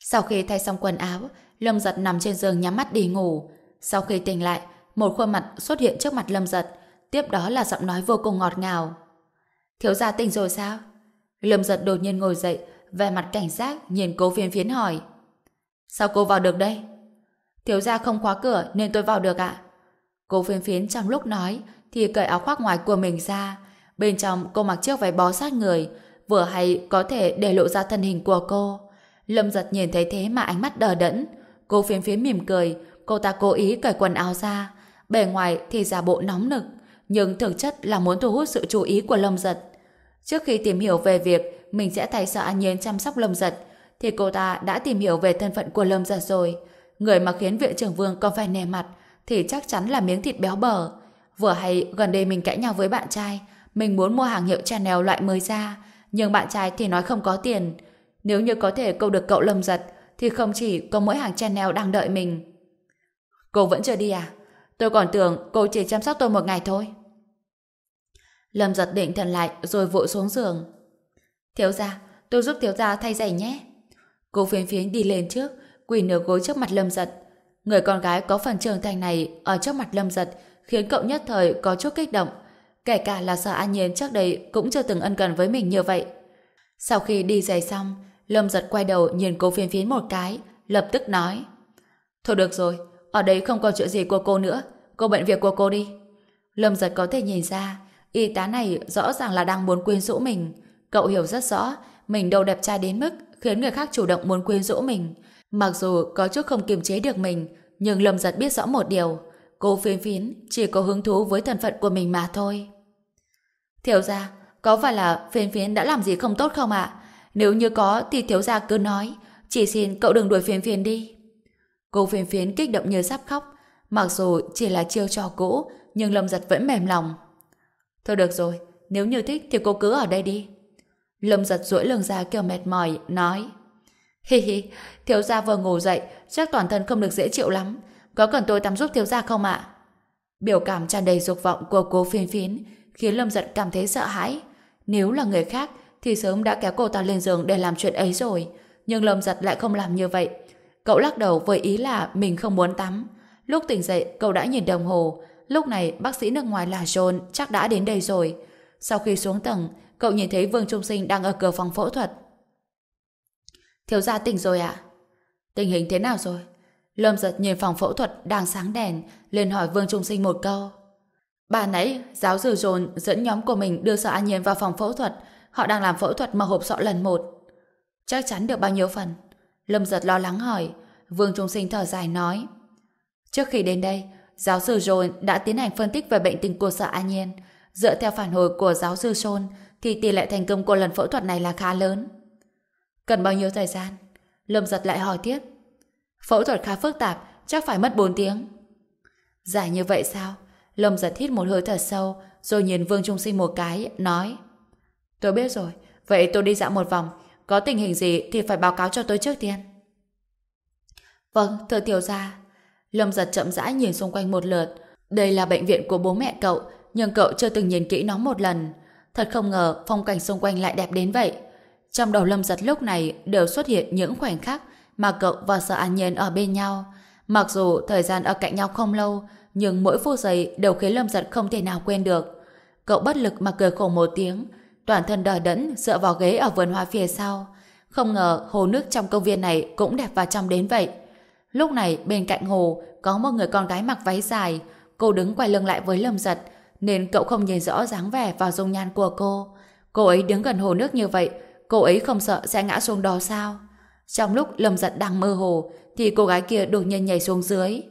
Sau khi thay xong quần áo, Lâm Giật nằm trên giường nhắm mắt đi ngủ. Sau khi tỉnh lại, một khuôn mặt xuất hiện trước mặt Lâm Giật, tiếp đó là giọng nói vô cùng ngọt ngào. Thiếu gia tỉnh rồi sao? Lâm Giật đột nhiên ngồi dậy, vẻ mặt cảnh giác nhìn cố phiến phiến hỏi. Sao cô vào được đây? Thiếu gia không khóa cửa nên tôi vào được ạ. Cô phiến phiến trong lúc nói thì cởi áo khoác ngoài của mình ra. Bên trong cô mặc chiếc váy bó sát người, vừa hay có thể để lộ ra thân hình của cô. Lâm giật nhìn thấy thế mà ánh mắt đờ đẫn. Cô phiến phiến mỉm cười, cô ta cố ý cởi quần áo ra. Bề ngoài thì giả bộ nóng nực, nhưng thực chất là muốn thu hút sự chú ý của Lâm giật. Trước khi tìm hiểu về việc mình sẽ thay sợ An Nhiên chăm sóc Lâm giật, thì cô ta đã tìm hiểu về thân phận của Lâm giật rồi. Người mà khiến viện trưởng vương còn phải nề mặt thì chắc chắn là miếng thịt béo bở. Vừa hay gần đây mình cãi nhau với bạn trai, mình muốn mua hàng hiệu Chanel loại mới ra, nhưng bạn trai thì nói không có tiền. Nếu như có thể câu được cậu lâm giật, thì không chỉ có mỗi hàng Chanel đang đợi mình. Cô vẫn chưa đi à? Tôi còn tưởng cô chỉ chăm sóc tôi một ngày thôi. Lâm giật định thần lại rồi vội xuống giường. Thiếu gia, tôi giúp thiếu gia thay giày nhé. Cô phiến phiến đi lên trước, quỳ nửa gối trước mặt Lâm giật. Người con gái có phần trưởng thành này ở trước mặt Lâm giật khiến cậu nhất thời có chút kích động. Kể cả là sợ An Nhiên trước đây cũng chưa từng ân cần với mình như vậy. Sau khi đi giày xong, Lâm giật quay đầu nhìn cô phiến phiến một cái, lập tức nói Thôi được rồi, ở đây không còn chuyện gì của cô nữa, cô bệnh việc của cô đi. Lâm giật có thể nhìn ra, y tá này rõ ràng là đang muốn quyến rũ mình. Cậu hiểu rất rõ, mình đâu đẹp trai đến mức khiến người khác chủ động muốn quyến rũ mình. Mặc dù có chút không kiềm chế được mình, nhưng Lâm giật biết rõ một điều, cô phiến phiến chỉ có hứng thú với thân phận của mình mà thôi. Thiếu gia, có phải là phiền phiến đã làm gì không tốt không ạ? Nếu như có thì thiếu gia cứ nói, chỉ xin cậu đừng đuổi phiền phiến đi. Cô phiền phiến kích động như sắp khóc, mặc dù chỉ là chiêu trò cũ, nhưng Lâm Giật vẫn mềm lòng. Thôi được rồi, nếu như thích thì cô cứ ở đây đi. Lâm Giật duỗi lưng ra kiểu mệt mỏi, nói Hi hi, thiếu gia vừa ngủ dậy, chắc toàn thân không được dễ chịu lắm. Có cần tôi tắm giúp thiếu gia không ạ? Biểu cảm tràn đầy dục vọng của cô phiền phiến khiến Lâm Giật cảm thấy sợ hãi. Nếu là người khác thì sớm đã kéo cô ta lên giường để làm chuyện ấy rồi. Nhưng Lâm Giật lại không làm như vậy. Cậu lắc đầu với ý là mình không muốn tắm. Lúc tỉnh dậy, cậu đã nhìn đồng hồ. Lúc này, bác sĩ nước ngoài là John chắc đã đến đây rồi. Sau khi xuống tầng, cậu nhìn thấy Vương Trung Sinh đang ở cửa phòng phẫu thuật. Thiếu gia tỉnh rồi ạ? Tình hình thế nào rồi? Lâm giật nhìn phòng phẫu thuật đang sáng đèn, liền hỏi Vương Trung Sinh một câu. Bà nãy, giáo sư John dẫn nhóm của mình đưa Sở An Nhiên vào phòng phẫu thuật. Họ đang làm phẫu thuật mở hộp sọ lần một. Chắc chắn được bao nhiêu phần? Lâm giật lo lắng hỏi. Vương Trung Sinh thở dài nói. Trước khi đến đây, giáo sư John đã tiến hành phân tích về bệnh tình của Sở An Nhiên. Dựa theo phản hồi của giáo sư John, thì tỷ lệ thành công của lần phẫu thuật này là khá lớn. Cần bao nhiêu thời gian? Lâm giật lại hỏi tiếp. Phẫu thuật khá phức tạp, chắc phải mất 4 tiếng. Dài như vậy sao? Lâm giật hít một hơi thật sâu, rồi nhìn Vương Trung Sinh một cái, nói. Tôi biết rồi, vậy tôi đi dạo một vòng. Có tình hình gì thì phải báo cáo cho tôi trước tiên. Vâng, thưa tiểu gia. Lâm giật chậm rãi nhìn xung quanh một lượt. Đây là bệnh viện của bố mẹ cậu, nhưng cậu chưa từng nhìn kỹ nó một lần. Thật không ngờ phong cảnh xung quanh lại đẹp đến vậy. Trong đầu Lâm giật lúc này đều xuất hiện những khoảnh khắc mà cậu và Sở An Nhiên ở bên nhau. Mặc dù thời gian ở cạnh nhau không lâu, nhưng mỗi phút giây đều khiến Lâm giật không thể nào quên được. Cậu bất lực mà cười khổ một tiếng, toàn thân đờ đẫn dựa vào ghế ở vườn hoa phía sau. Không ngờ hồ nước trong công viên này cũng đẹp và trong đến vậy. Lúc này bên cạnh hồ có một người con gái mặc váy dài, cô đứng quay lưng lại với Lâm Giật, nên cậu không nhìn rõ dáng vẻ và dung nhan của cô. Cô ấy đứng gần hồ nước như vậy, cô ấy không sợ sẽ ngã xuống đó sao? Trong lúc Lâm Giật đang mơ hồ, thì cô gái kia đột nhiên nhảy xuống dưới.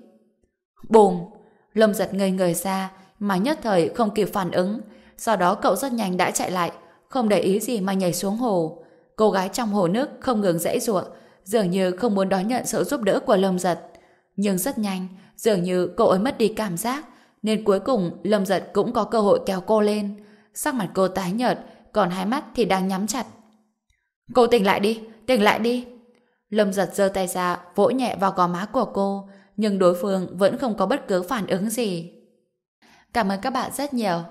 Bùm! Lâm Giật ngây người ra, mà nhất thời không kịp phản ứng. Sau đó cậu rất nhanh đã chạy lại, không để ý gì mà nhảy xuống hồ. Cô gái trong hồ nước không ngừng dãy ruộng, dường như không muốn đón nhận sự giúp đỡ của Lâm Giật. Nhưng rất nhanh, dường như cô ấy mất đi cảm giác, nên cuối cùng Lâm Giật cũng có cơ hội kéo cô lên. Sắc mặt cô tái nhợt, còn hai mắt thì đang nhắm chặt. Cô tỉnh lại đi, tỉnh lại đi. Lâm Giật giơ tay ra, vỗ nhẹ vào gò má của cô, nhưng đối phương vẫn không có bất cứ phản ứng gì. Cảm ơn các bạn rất nhiều.